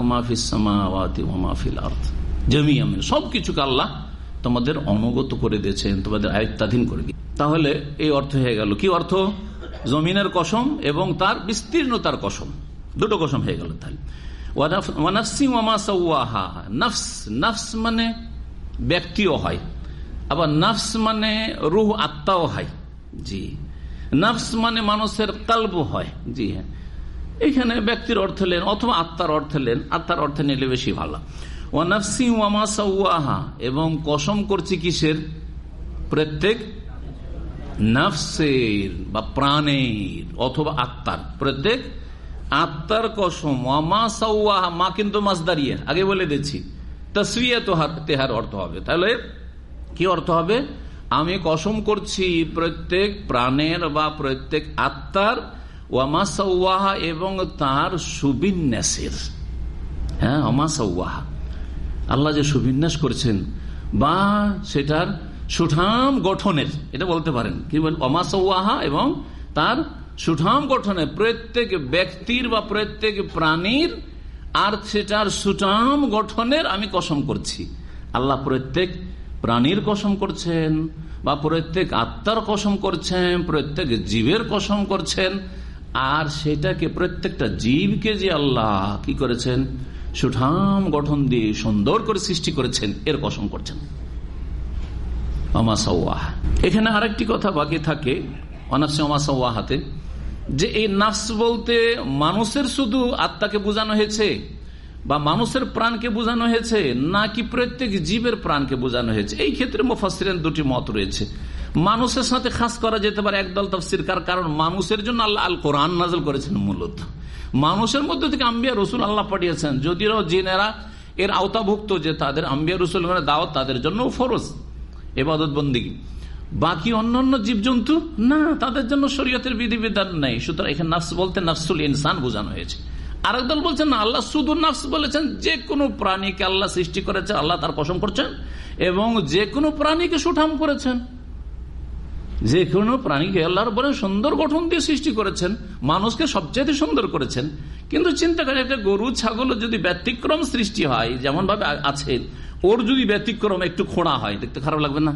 জমি সবকিছুকে আল্লাহ তোমাদের অনুগত করে দিয়েছেন, তোমাদের আয়ত্তাধীন করে তাহলে এই অর্থ হয়ে গেল। কি অর্থ? জমিনের কসম এবং তার বিস্তীর্ণতার কসম। দুটো কসম হয়ে গেল তাহলে। মানে ব্যক্তিও হয়। আবার নফস মানে রুহ আত্মাও হয়। জি। নফস মানে মানুষের কাল্প হয়। জি হ্যাঁ। এখানে ব্যক্তির অর্থ লেন অথবা আত্মার অর্থ লেন। আত্মার অর্থে নিলে বেশি ভালো। ওয়ানাফসি ওয়ামা সাউহা এবং কসম করছি কিসের? প্রত্যেক নফসের বা প্রাণের অথবা আত্মার। প্রত্যেক আত্মার কসম সাউহা মা কিন্তু মাছ দাঁড়িয়ে। আগে বলে দিচ্ছি তোহার অর্থ হবে। তাহলে কি অর্থ হবে? আমি কসম করছি, প্রত্যেক প্রাণের বা প্রত্যেক আত্মার ওয়ামা সাউহা এবং তার সুবিন্যাসের। হ্যাঁ আল্লাহ যে সুবিন্যাস করেছেন, বা সেটার সুঠাম গঠনের, এটা বলতে পারেন, কি বল অমাসওয়াহা এবং তার সুঠাম গঠনের, প্রত্যেক ব্যক্তির বা প্রত্যেক প্রাণীর আর সেটার সুঠাম গঠনের আমি কসম করছি। আল্লাহ প্রত্যেক প্রাণীর কসম করছেন, বা প্রত্যেক আত্মার কসম করছেন, প্রত্যেক জীবের কসম করছেন, আর সেটাকে প্রত্যেকটা জীবকে যে আল্লাহ কি করেছেন, সুঠাম গঠন দিয়ে সুন্দর করে সৃষ্টি করেছেন, এর কসম করছেন। এখানে আরেকটি কথা বাকি থাকে হাতে যে এই নাফস বলতে মানুষের শুধু আত্মাকে বোঝানো হয়েছে বা মানুষের প্রাণকে বোঝানো হয়েছে, নাকি প্রত্যেক জীবের প্রাণকে বোঝানো হয়েছে। এই ক্ষেত্রে মুফাসিরের দুটি মত রয়েছে। মানুষের সাথে খাস করা যেতে পারে একদল তফসির কারণ মানুষের জন্য আল্লাহ আল কোরআন নাজল করেছেন মূলত। মানুষের মধ্যে থেকে আম্বিয়া রসুল আল্লাহ পাঠিয়েছেন, যদিও জিনেরা এর আওতাভুক্ত যে তাদের আম্বিয়া রসুল দাওয়াত তাদের জন্য ফরজ। এবাদত বন্দী বাকি অন্য অন্যান্য জীবজন্তু, না, তাদের জন্য শরীয়তের বিধিবিধান নেই। সুতরাং এখানে নাফস বলতে নাফসুল ইনসান বোঝানো হয়েছে। আরেক দল বলছেন না, আল্লাহ শুধু নাফস বলেছেন যে কোনো প্রাণীকে আল্লাহ সৃষ্টি করেছে, আল্লাহ তার পশম করছেন, এবং যে কোনো প্রাণীকে সুঠাম করেছেন। যে কোনো প্রাণীকে আল্লাহর বলে সুন্দর গঠন দিয়ে সৃষ্টি করেছেন, মানুষকে সবচেয়ে সুন্দর করেছেন। কিন্তু চিন্তা করে একটা গরু, ছাগল যদি ব্যতিক্রম সৃষ্টি হয় যেমন ভাবে আছে ওর যদি ব্যতিক্রম একটু খোঁড়া হয়, দেখতে খারাপ লাগবে না?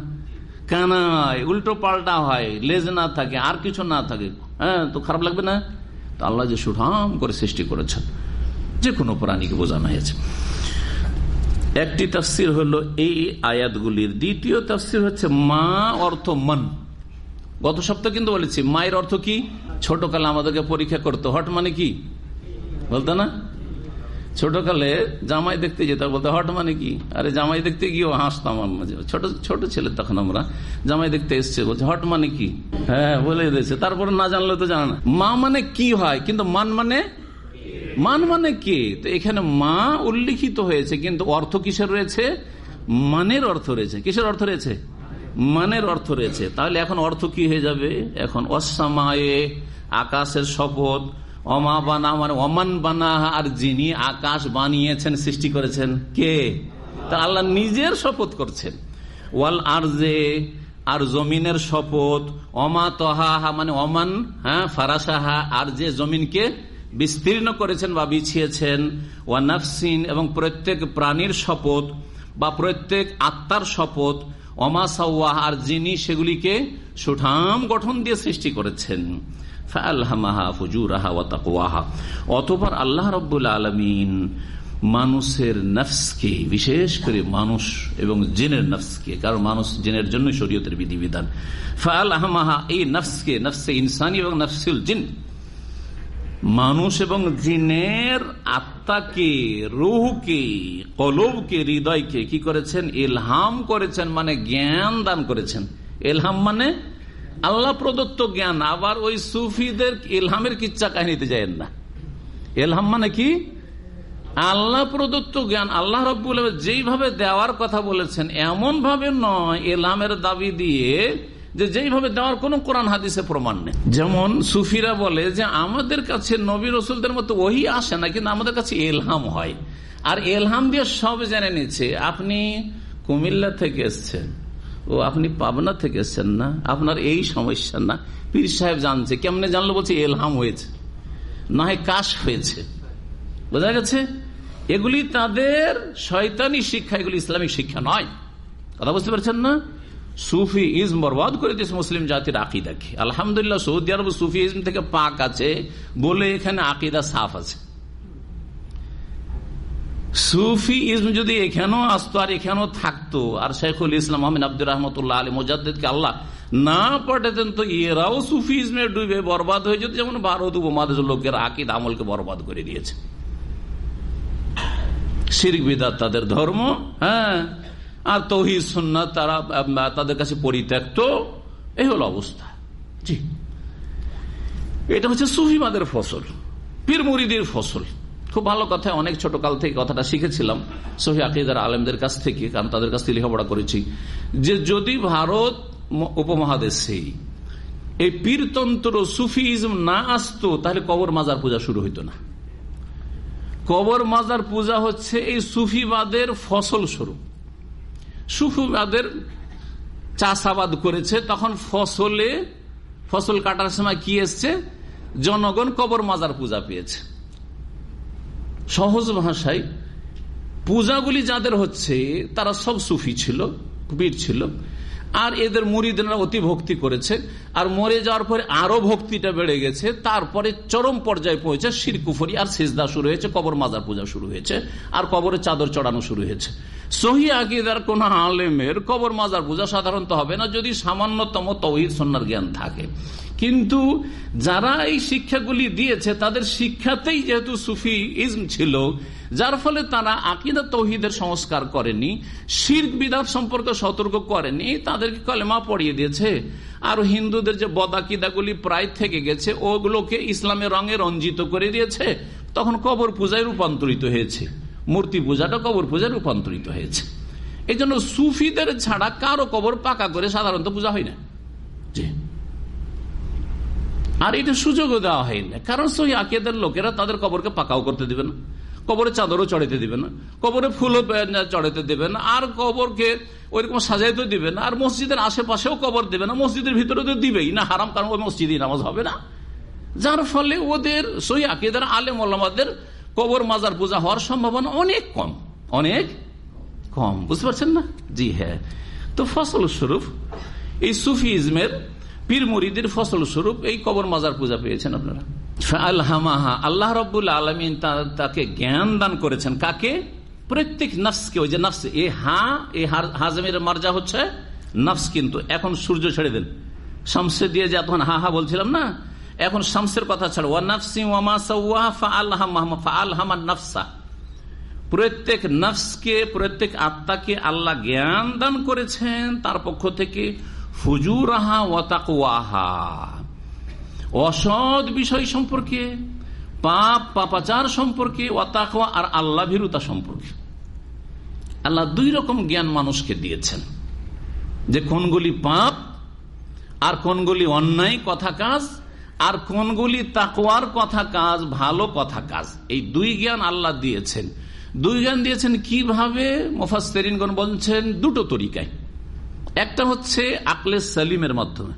কানায় উল্টো পাল্টা হয়, লেজ না থাকে, আর কিছু না থাকে। হ্যাঁ তো খারাপ লাগবে না? তো আল্লাহ যে সুঠাম করে সৃষ্টি করেছেন, যে কোনো প্রাণীকে বোঝানো হয়েছে। একটি তফসির হলো এই আয়াতগুলির। দ্বিতীয় তফসির হচ্ছে মা অর্থ মন। গত সপ্তাহ কিন্তু বলেছি, মায়ের অর্থ কি? ছোট কালে আমাদেরকে পরীক্ষা করতো হট মানে কি? বলতো না? ছোটকালে জামাই দেখতে যেতাম বলতে, হট মানে কি? আরে, জামাই দেখতে গিয়েও হাসতাম ছোট ছোট ছেলে তখন আমরা, জামাই দেখতে এসছে, বলছে, হট মানে কি? হ্যাঁ বলে দিয়েছে। তারপরে না জানলে তো জানা না। মা মানে কি হয়? কিন্তু মান মানে? মান মানে কে? তো এখানে মা উল্লিখিত হয়েছে, কিন্তু অর্থ কিসের রয়েছে? মানের অর্থ রয়েছে। কিসের অর্থ রয়েছে? মানের অর্থ রয়েছে। তাহলে এখন অর্থ কি হয়ে যাবে? এখন অসামায়ে, আকাশের শপথ অমা বানা মানে অমান বানা আর যিনি আকাশ বানিয়েছেন, সৃষ্টি করেছেন, কে? তা আল্লাহ নিজের শপথ করছেন। ওয়াল আর যে আর জমিনের শপথ অমা তহা মানে অমান হ্যাঁ ফারাসাহা, আর যে জমিনকে বিস্তীর্ণ করেছেন বা বিছিয়েছেন, ওয়া নাফসিন, এবং প্রত্যেক প্রাণীর শপথ বা প্রত্যেক আত্মার শপথ অমা সাওয়াহ, আর যিনি সেগুলিকে সুঠাম গঠন দিয়ে সৃষ্টি করেছেন। অতপর আল্লাহ রব্বুল আলমিন মানুষের নফসকে, বিশেষ করে মানুষ এবং জেনের নফসকে, কারণ মানুষ জেনের জন্য শরীয়তের বিধিবিধান। ফায়াল আহমাহা এই নফসকে, নফসে ইনসানি এবং নফসুল জিন। মানুষ এবং জিনের আত্মাকে, রুহকে, কলবকে, হৃদয়কে কি করেছেন? এলহাম করেছেন মানে জ্ঞান দান করেছেন। এলহাম মানে আল্লাহ প্রদত্ত জ্ঞান, আবার ওই সুফিদের এলহামের কিচ্ছা কাহিনীতে যায় না। এলহাম মানে কি? আল্লাহ প্রদত্ত জ্ঞান, আল্লাহ রব্বুল যেইভাবে দেওয়ার কথা বলেছেন এমন ভাবে নয় এলহামের দাবি দিয়ে যে যেইভাবে দেওয়ার কোন কোরআন হাদিসে প্রমাণ নেই। যেমন সুফিরা বলে যে, আমাদের কাছে নবী রসুলদের মতো ওহি আসে না, কিন্তু আমাদের কাছে এলহাম হয়। আর এলহাম দিয়ে সব জেনে নিচ্ছে, আপনি কুমিল্লা থেকে এসছেন। ও আপনি পাবনা থেকে এসছেন না? আপনার এই সমস্যা না? পীর সাহেব জানছে। কেমনে জানলো? বলছে, এলহাম হয়েছে। না হয় কাশ হয়েছে। বোঝা গেছে? এগুলি তাদের শয়তানি শিক্ষা, এগুলি ইসলামিক শিক্ষা নয়। কথা বুঝতে পারছেন না? সুফি ইজম বরবাদ করে দিয়েছে মুসলিম জাতির আকিদাকে। আলহামদুলিল্লাহ সৌদি আরব সুফি ইজম থেকে পাক আছে বলে এখানে আকিদা সাফ আছে। সুফি ইজম যদি এখানেও আসতো আর এখানেও থাকতো, আর শেখুল ইসলাম আহমেদ আব্দুর রহমতুল্লাহ আলী মোজাদ্দিদকে আল্লাহ না পাঠাতেন, তো এরাও সুফি ইজমে ডুবে বরবাদ হয়ে যেত, যেমন ভারত উপমহাদেশ লোকের আকিদ আমলকে বরবাদ করে দিয়েছে। তাদের ধর্ম হ্যাঁ আর তহি সুন্নাত তারা তাদের কাছে পরিত্যক্ত, এই হলো অবস্থা। জি। এটা হচ্ছে সুফিমাদের ফসল পীর মুরিদের ফসল। খুব ভালো কথা, অনেক ছোট কাল থেকে কথাটা শিখেছিলাম সহি আকিদার আলমদের কাছ থেকে, কারণ তাদের কাছ থেকে লেখাপড়া করেছি। যে যদি ভারত উপমহাদেশে এই পীরতন্ত্র সুফিজম না আসতো, তাহলে কবর মাজার পূজা শুরু হইতো না। কবর মাজার পূজা হচ্ছে এই সুফিবাদের ফসল স্বরূপ। সুফিবাদের চাষাবাদ করেছে, তখন ফসলে, ফসল কাটার সময় কি এসছে? জনগণ কবর মাজার পূজা পেয়েছে। সহজ ভাষায়, পূজাগুলি যাদের হচ্ছে, তারা সব সুফি ছিল বীর ছিল, আর এদের মুড়িদেরা অতি ভক্তি করেছে, আর মরে যাওয়ার পরে আরও ভক্তিটা বেড়ে গেছে, তারপরে চরম পর্যায়ে পৌঁছে শিরকুফরি আর সেজদা শুরু হয়েছে, কবর মাজার পূজা শুরু হয়েছে, আর কবরে চাদর চড়ানো শুরু হয়েছে। সহি আকিদার কোন আলেমের কবর মাজার পূজা সাধারণত হবে না, যদি সামান্যতম তহিদ সন্ন্যার জ্ঞান থাকে। কিন্তু যারা এই শিক্ষাগুলি দিয়েছে, তাদের শিক্ষাতেই যেহেতু সুফি ইজম ছিল, যার ফলে তারা আকিদা তৌহিদের সংস্কার করেনি, শির্ক বিদাত সম্পর্কে সতর্ক করেনি, তাদেরকে কলেমা পড়িয়ে দিয়েছে। আর হিন্দুদের যে বদাকিদাগুলি প্রায় থেকে গেছে, ওগুলোকে ইসলামের রঙে রঞ্জিত করে দিয়েছে। তখন কবর পূজায় রূপান্তরিত হয়েছে। মূর্তি পূজাটা কবর পূজায় রূপান্তরিত হয়েছে। এই জন্য সুফিদের ছাড়া কারও কবর পাকা করে সাধারণত পূজা হয় না। জি। আর এটা সুযোগও দেওয়া হয় না কারণ সহি আকিয়াদের লোকেরা তাদের কবরকে পাকাও করতে দিবে না। কবরে চাদরও চড়াইতে দিবে না। কবরে ফুলও চড়াইতে দেবে না। আর কবরকে ওইরকম সাজাইতে দিবে না। আর মসজিদের আশেপাশেও কবর দেবে না। মসজিদের ভিতরে তো দিবেই না। হারাম কারণ ওই মসজিদে নামাজ হবে না। যার ফলে ওদের সই আকিদার আলেম আল্লামাদের কবর মাজার পূজা হওয়ার সম্ভাবনা অনেক কম। অনেক কম। বুঝতে পারছেন না? জি হ্যাঁ। তো ফসল স্বরূপ এই সুফি ইজমের পীর মুরিদের ফসল স্বরূপ এই কবর মাজার পূজা পেয়েছেন আপনারা। আল্লাহামাহা আল্লাহ রব্বুল আলমিন তাকে জ্ঞান দান করেছেন। কাকে? প্রত্যেক নফসকে, ওই যে নফস, এ হা, এ হাজমের মার্জা হচ্ছে নফস কিন্তু। এখন সূর্য ছেড়ে দেন। শামসে দিয়ে যে এখন হা হা বলছিলাম না? এখন শামসের কথা ছাড়ো। ওয়া নফসি ওয়ামা ফা আল্লাহ ফা আল্লাহামা নফসা। প্রত্যেক নফসকে, প্রত্যেক আত্মাকে আল্লাহ জ্ঞান দান করেছেন। তার পক্ষ থেকে ফুজুরাহা ওয়াতাকুয়াহা অসৎ বিষয় সম্পর্কে, পাপ, পাপাচার সম্পর্কে ওয়াতাকুয়া আর আল্লাহ ভীরুতা সম্পর্কে। আল্লাহ দুই রকম জ্ঞান মানুষকে দিয়েছেন। যে কোনগুলি পাপ আর কোনগুলি অন্যায় কথা কাজ, আর কোনগুলি তাকওয়ার কথা কাজ, ভালো কথা কাজ। এই দুই জ্ঞান আল্লাহ দিয়েছেন। দুই জ্ঞান দিয়েছেন কীভাবে? মোফাসেরিনগণ বলছেন দুটো তরিকায়। একটা হচ্ছে আকলে সালিমের মাধ্যমে।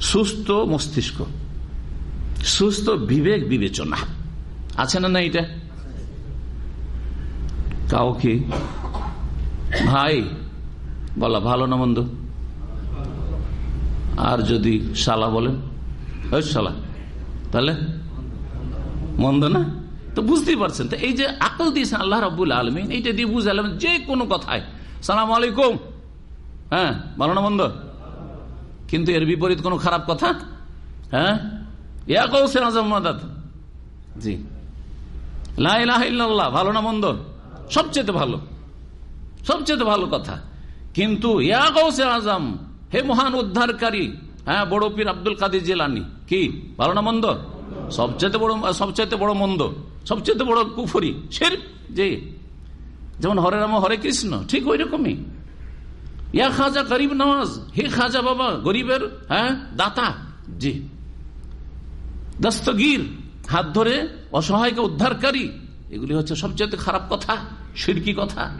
সুস্থ মস্তিষ্ক, সুস্থ বিবেক বিবেচনা। আছে না না এটা? কাউকে ভাই, বলা ভালো না মন্দ? আর যদি শালা বলেন? শালা, তাহলে? মন্দ না? তো বুঝতেই পারছেন। তো এই যে আকল দিয়েছেন আল্লাহ রাবুল আলমিন, এইটা দিয়ে বুঝালাম যে কোনো কথায়। সালাম আলাইকুম। হ্যাঁ ভালো না মন্দ? কিন্তু এর বিপরীত কোনো খারাপ কথা? হ্যাঁ? ইয়া জি। লাহ ভালো না মন্দ? সবচেয়ে ভালো। সবচেয়ে ভালো কথা। কিন্তু আজম, হে মহান উদ্ধারকারী হ্যাঁ বড় পীর আব্দুল কাদির জেলানি, কি? ভালো না মন্দ? সবচেয়ে বড় সবচেয়ে বড় মন্দ, সবচেয়ে বড় কুফরি সের যে যেমন হরে রাম হরে কৃষ্ণ, ঠিক ওই রকমই। ইয়া খাজা গরিব নওয়াজ হে খাজা বাবা, গরিবের হ্যাঁ দাতা। জি। দস্তগীর, হাত ধরে অসহায়কে উদ্ধারকারী, এগুলি হচ্ছে সবচেয়ে খারাপ কথা, সিরকি কথা।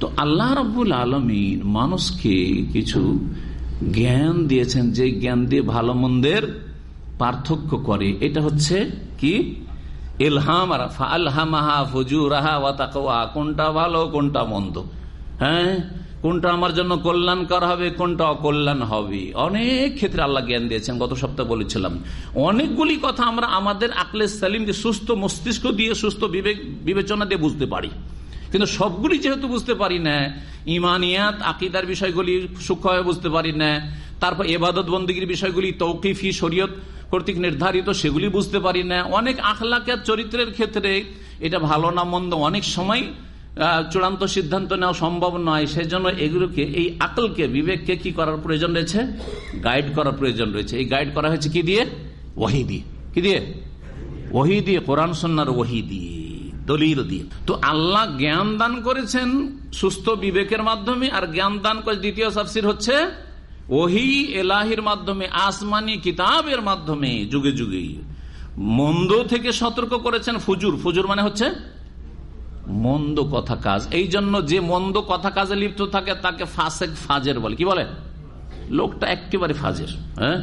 তো আল্লাহ রব্বুল আলমিন মানুষকে কিছু জ্ঞান দিয়েছেন, যে জ্ঞান দিয়ে ভালো মন্দের পার্থক্য করে। এটা হচ্ছে কি? এলহাম আলহামাহা ফজুরাহা ওয়াতাকওয়া কোনটা ভালো, কোনটা মন্দ। হ্যাঁ? কোনটা আমার জন্য কল্যাণকর হবে, কোনটা অকল্যাণ হবে? অনেক ক্ষেত্রে আল্লাহ জ্ঞান দিয়েছেন, গত সপ্তাহে বলেছিলাম। অনেকগুলি কথা আমরা আমাদের আকলে সালিম দিয়ে সুস্থ মস্তিষ্ক দিয়ে, সুস্থ বিবেক, বিবেচনা দিয়ে বুঝতে পারি। কিন্তু সবগুলি যেহেতু বুঝতে পারি না, ইমানিয়াত, আকিদার বিষয়গুলি সূক্ষ্মভাবে বুঝতে পারি না, তারপর এবাদত বন্দীগীর বিষয়গুলি, তৌকিফি, শরীয়ত কর্তৃক নির্ধারিত, সেগুলি বুঝতে পারি না, অনেক আখলাকের চরিত্রের ক্ষেত্রে এটা ভালো না, মন্দ, অনেক সময় চূড়ান্ত সিদ্ধান্ত নেওয়া সম্ভব নয়। সেজন্য এগুলোকে, এই আকলকে, বিবেককে কি করার প্রয়োজন রয়েছে? গাইড করার প্রয়োজন রয়েছে। এই গাইড করা হয়েছে কি দিয়ে? ওহি দিয়ে কি দিয়ে? ওহি দিয়ে কোরআন সন্ন্যার ওহি দিয়ে দলিল দিয়ে। তো আল্লাহ জ্ঞান দান করেছেন সুস্থ বিবেকের মাধ্যমে, আর জ্ঞান দান করে দ্বিতীয় সাফসির হচ্ছে, ওহি এলাহির মাধ্যমে, আসমানি কিতাবের মাধ্যমে, যুগে যুগে। মন্দ থেকে সতর্ক করেছেন ফুজুর। ফুজুর মানে হচ্ছে মন্দ কথা কাজ। এই জন্য যে মন্দ কথা কাজে লিপ্ত থাকে, তাকে ফাসেক ফাজের বলে। কি বলে? লোকটা একেবারে ফাজের হ্যাঁ?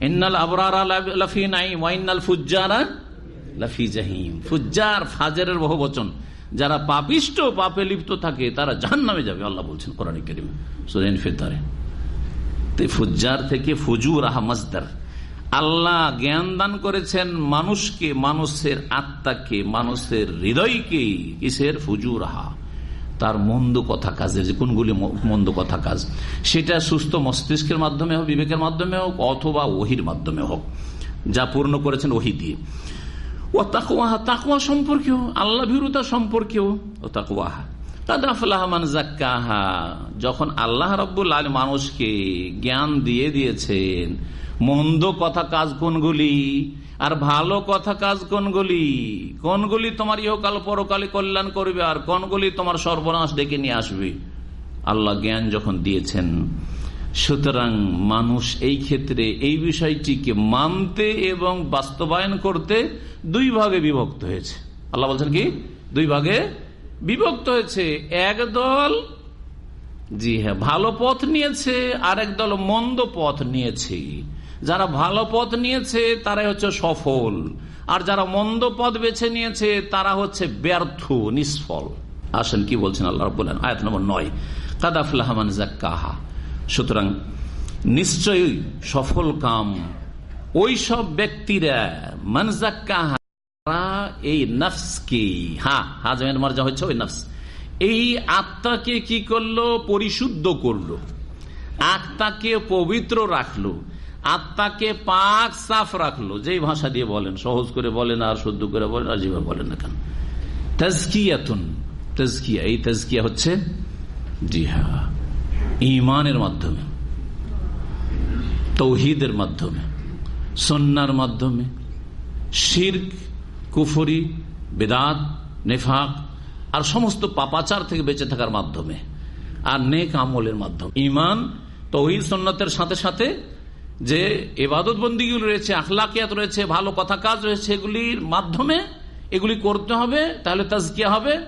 ইন্নাল আবরারা লাফি নাই ওয়াইনাল ফুজ্জারা লাফি ফুজ্জার ফাজের বহু যারা পাপিষ্ট পাপে লিপ্ত থাকে, তারা জাহান নামে যাবে, আল্লাহ বলছেন কোরআন করিম সুরেন ফিরতারে ফুজ্জার থেকে ফুজুর আহমজদার আল্লাহ জ্ঞান দান করেছেন মানুষকে, মানুষের আত্মাকে, মানুষের হৃদয়কে। কিসের? ফুজুর আহা তার মন্দ কথা কাজের যে কোনগুলি মন্দ কথা কাজ। সেটা সুস্থ মস্তিষ্কের মাধ্যমে হোক, বিবেকের মাধ্যমে হোক, অথবা ওহির মাধ্যমে হোক। যা পূর্ণ করেছেন ওহি দিয়ে। ও তাকুয়াহা তাকুয়া সম্পর্কেও, আল্লাহ ভীরুতা সম্পর্কেও, ও তাকুয়াহা যখন আল্লাহ রব্বুল আলী মানুষকে জ্ঞান দিয়ে দিয়েছেন মন্দ কথা কাজ কোনগুলি? আর ভালো কথা কাজ কোনগুলি? কোনগুলি তোমার ইহকাল পরকালে কল্যাণ করবে আর কোনগুলি তোমার সর্বনাশ ডেকে নিয়ে আসবে? আল্লাহ জ্ঞান যখন দিয়েছেন, সুতরাং মানুষ এই ক্ষেত্রে এই বিষয়টিকে মানতে এবং বাস্তবায়ন করতে দুই ভাগে বিভক্ত হয়েছে। আল্লাহ বলছেন কি? দুই ভাগে বিভক্ত হয়েছে। এক দল, জি হ্যাঁ ভালো পথ নিয়েছে আর এক দল মন্দ পথ নিয়েছে। যারা ভালো পথ নিয়েছে, তারাই হচ্ছে সফল। আর যারা মন্দ পথ বেছে নিয়েছে, তারা হচ্ছে ব্যর্থ, নিষ্ফল। আসেন, কি বলছেন আল্লাহ বলেন আয়াত নম্বর নয়। কাদাফুল্লাহমান জাক্কাহা সুতরাং নিশ্চয়ই সফল কাম ওই সব ব্যক্তিরা মানজাক্কাহা এই নফসকে হা হাজমের মর্যা হচ্ছে ওই নফস। এই আত্মাকে কি করল? পরিশুদ্ধ করল। আত্মাকে পবিত্র রাখল। আত্মাকে পাক সাফ রাখল। যেই ভাষা দিয়ে বলেন, সহজ করে বলেন আর শুদ্ধ করে বলেন আর যেভাবে বলেন না কেন। তাজকিয়াতুন, তাজকিয়া। এই তাজকিয়া হচ্ছে জি হ্যাঁ ইমানের মাধ্যমে, তৌহিদের মাধ্যমে সন্ন্যার মাধ্যমে, শির্ক, কুফরি, বেদাত, নেফাক আর সমস্ত পাপাচার থেকে বেঁচে থাকার মাধ্যমে আর নেক আমলের মাধ্যমে। ইমান তৌহিদ সন্ন্যতের সাথে সাথে যে এবাদত বন্দীগুলো রয়েছে, আখলাকিয়াত রয়েছে, ভালো কথা কাজ রয়েছে, এগুলির মাধ্যমে এগুলি করতে হবে, তাহলে তাজকিয়া হবে।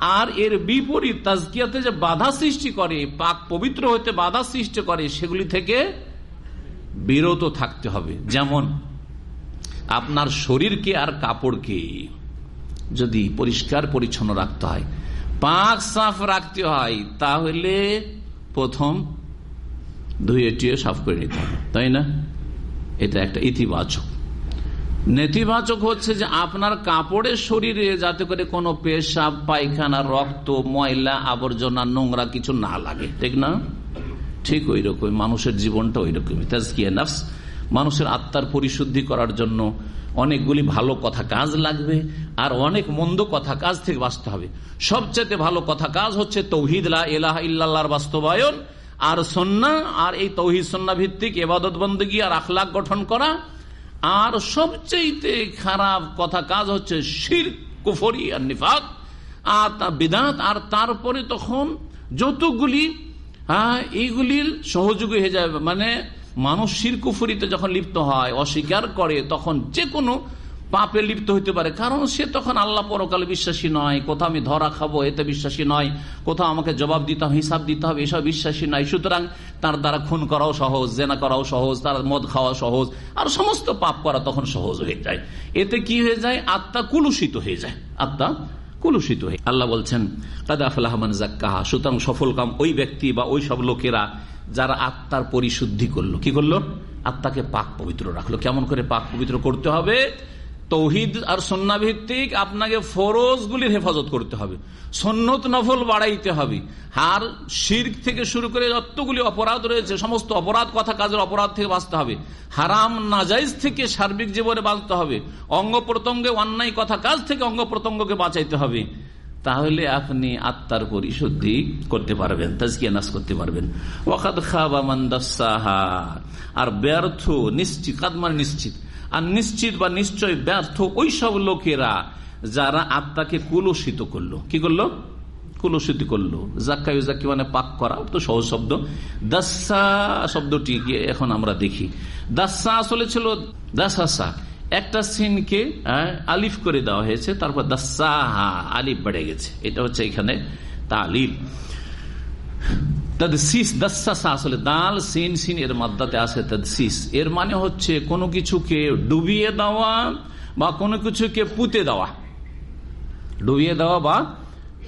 আর এর বিপরীত তাজকিয়াতে যে বাধা সৃষ্টি করে, পাক পবিত্র হতে বাধা সৃষ্টি করে, সেগুলি থেকে বিরত থাকতে হবে। যেমন, আপনার শরীরকে আর কাপড়কে যদি পরিষ্কার পরিচ্ছন্ন রাখতে হয়, পাক সাফ রাখতে হয়, তাহলে প্রথম ধুয়ে টুয়ে সাফ করে নিতে হবে, তাই না? এটা একটা ইতিবাচক। নেতিবাচক হচ্ছে যে আপনার কাপড়ের শরীরে যাতে করে কোনো পেশাব, পায়খানা, রক্ত, ময়লা, আবর্জনা, নোংরা কিছু না লাগে, ঠিক না? ঠিক ওই রকম মানুষের জীবনটা ওই রকমই মানুষের আত্মার পরিশুদ্ধি করার জন্য অনেকগুলি ভালো কথা কাজ লাগবে আর অনেক মন্দ কথা কাজ থেকে বাঁচতে হবে। সবচেয়ে ভালো কথা কাজ হচ্ছে তৌহিদ এলাহ ইল্লাহর বাস্তবায়ন আর সন্না আর এই তৌহিদ সন্না ভিত্তিক এবাদত বন্দী আর আখলাক গঠন করা। আর সবচেয়ে খারাপ কথা কাজ হচ্ছে শির কুফরি আর নিফাক, আর তা বিদাত, আর তারপরে তখন যতগুলি হ্যাঁ এইগুলির সহযোগী হয়ে যাবে মানে মানুষ শির কুফুরিতে যখন লিপ্ত হয়, অস্বীকার করে, তখন যে কোনো পাপে লিপ্ত হইতে পারে। কারণ সে তখন আল্লাহ পরকালে বিশ্বাসী নয়। কোথাও আমি ধরা খাব, এতে বিশ্বাসী নয়। কোথাও আমাকে জবাব দিতে হবে, হিসাব দিতে হবে, এসব বিশ্বাসী নয়। সুতরাং তার দ্বারা খুন করাও সহজ, জেনা করাও সহজ, তার মদ খাওয়া সহজ, আর সমস্ত পাপ করা তখন সহজ হয়ে যায়। এতে কি হয়ে যায়? আত্মা কুলুষিত হয়ে যায়। আত্মা কুলুষিত হয়ে আল্লাহ বলছেন কাদাফালাহমান জাক্কাহা সুতরাং সফল কাম ওই ব্যক্তি বা ওই সব লোকেরা যারা আত্মার পরিশুদ্ধি করল, কি করল? আত্মাকে পাক পবিত্র রাখল। কেমন করে পাক পবিত্র করতে হবে? তৌহিদ আর সন্না ভিত্তিক আপনাকে ফরজগুলির হেফাজত করতে হবে। সন্ন্যত নফল বাড়াইতে হবে। আর শির্ক থেকে শুরু করে যতগুলি অপরাধ রয়েছে, সমস্ত অপরাধ কথা কাজের অপরাধ থেকে বাঁচতে হবে। হারাম নাজাইজ থেকে সার্বিক জীবনে বাঁচতে হবে। অঙ্গ প্রত্যঙ্গে অন্যায় কথা কাজ থেকে অঙ্গ প্রত্যঙ্গকে বাঁচাইতে হবে। তাহলে আপনি আত্মার পরিশুদ্ধি করতে পারবেন, তাজকিয়া নাশ করতে পারবেন। ওয়াকাদ খাবা মান্দাসাহা আর ব্যর্থ, নিশ্চিত, কাদমার নিশ্চিত। আর নিশ্চিত বা নিশ্চয় ব্যর্থ ওই সব লোকেরা যারা আত্মাকে কুলসিত করল। কি করল? কুলসিত করল। জাক্কা জাক্কি মানে পাক করা, তো সহজ শব্দ। দাসা শব্দটি এখন আমরা দেখি। দাসা আসলে ছিল দাসাসা। একটা সিনকে আলিফ করে দেওয়া হয়েছে, তারপর দাসাহা, আলিফ বেড়ে গেছে। এটা হচ্ছে এখানে আসলে দাল, সিন সিন এর তদসিস এর মানে হচ্ছে কোনো কিছুকে ডুবিয়ে দেওয়া বা কোনো কিছুকে পুঁতে দেওয়া। ডুবিয়ে দেওয়া বা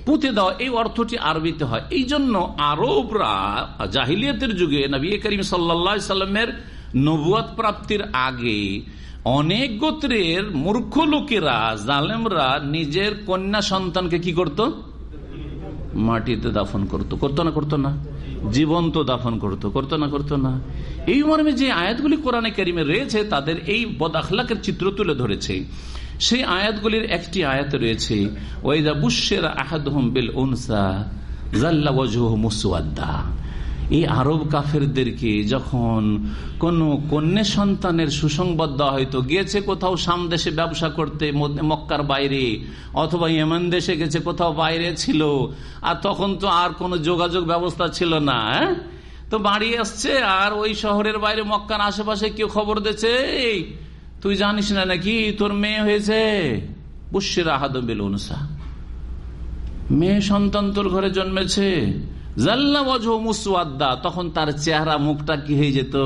পুঁতে দেওয়া, এই অর্থটি আরবিতে হয়। এই জন্য আরবরা জাহিলিয়াতের যুগে নবী করিম সাল্লা সাল্লামের নবুয়াদ প্রাপ্তির আগে অনেক গোত্রের মূর্খ লোকেরা, জালেমরা নিজের কন্যা সন্তানকে কি করত? মাটিতে দাফন করত। করতো না করতো না। জীবন্ত দাফন করতো করতো না করতো না। এই মর্মে যে আয়াতগুলি কোরআনে কারিমে রয়েছে, তাদের এই বদাখলাকের চিত্র তুলে ধরেছে। সেই আয়াতগুলির একটি আয়াত রয়েছে ওয়াইদা বুশের আহাদহম বিল উনসা জাল্লা ওয়াজহ মুসুয়াদ্দা এই আরব কাফেরদেরকে যখন কোন কন্যা সন্তানের সুসংবাদ দেওয়া হয়তো, গিয়েছে কোথাও সামদেশে ব্যবসা করতে মক্কার বাইরে, অথবা ইয়েমান দেশে গেছে, কোথাও বাইরে ছিল, আর তখন তো আর কোনো যোগাযোগ ব্যবস্থা ছিল না তো বাড়ি আসছে, আর ওই শহরের বাইরে, মক্কার আশেপাশে কেউ খবর দিচ্ছে তুই জানিস না নাকি, তোর মেয়ে হয়েছে? পুষ্যের আহাদ বেলুনসা মেয়ে সন্তান তোর ঘরে জন্মেছে। জাল্লা তখন তার চেহারা মুখটা কি হয়ে যেত?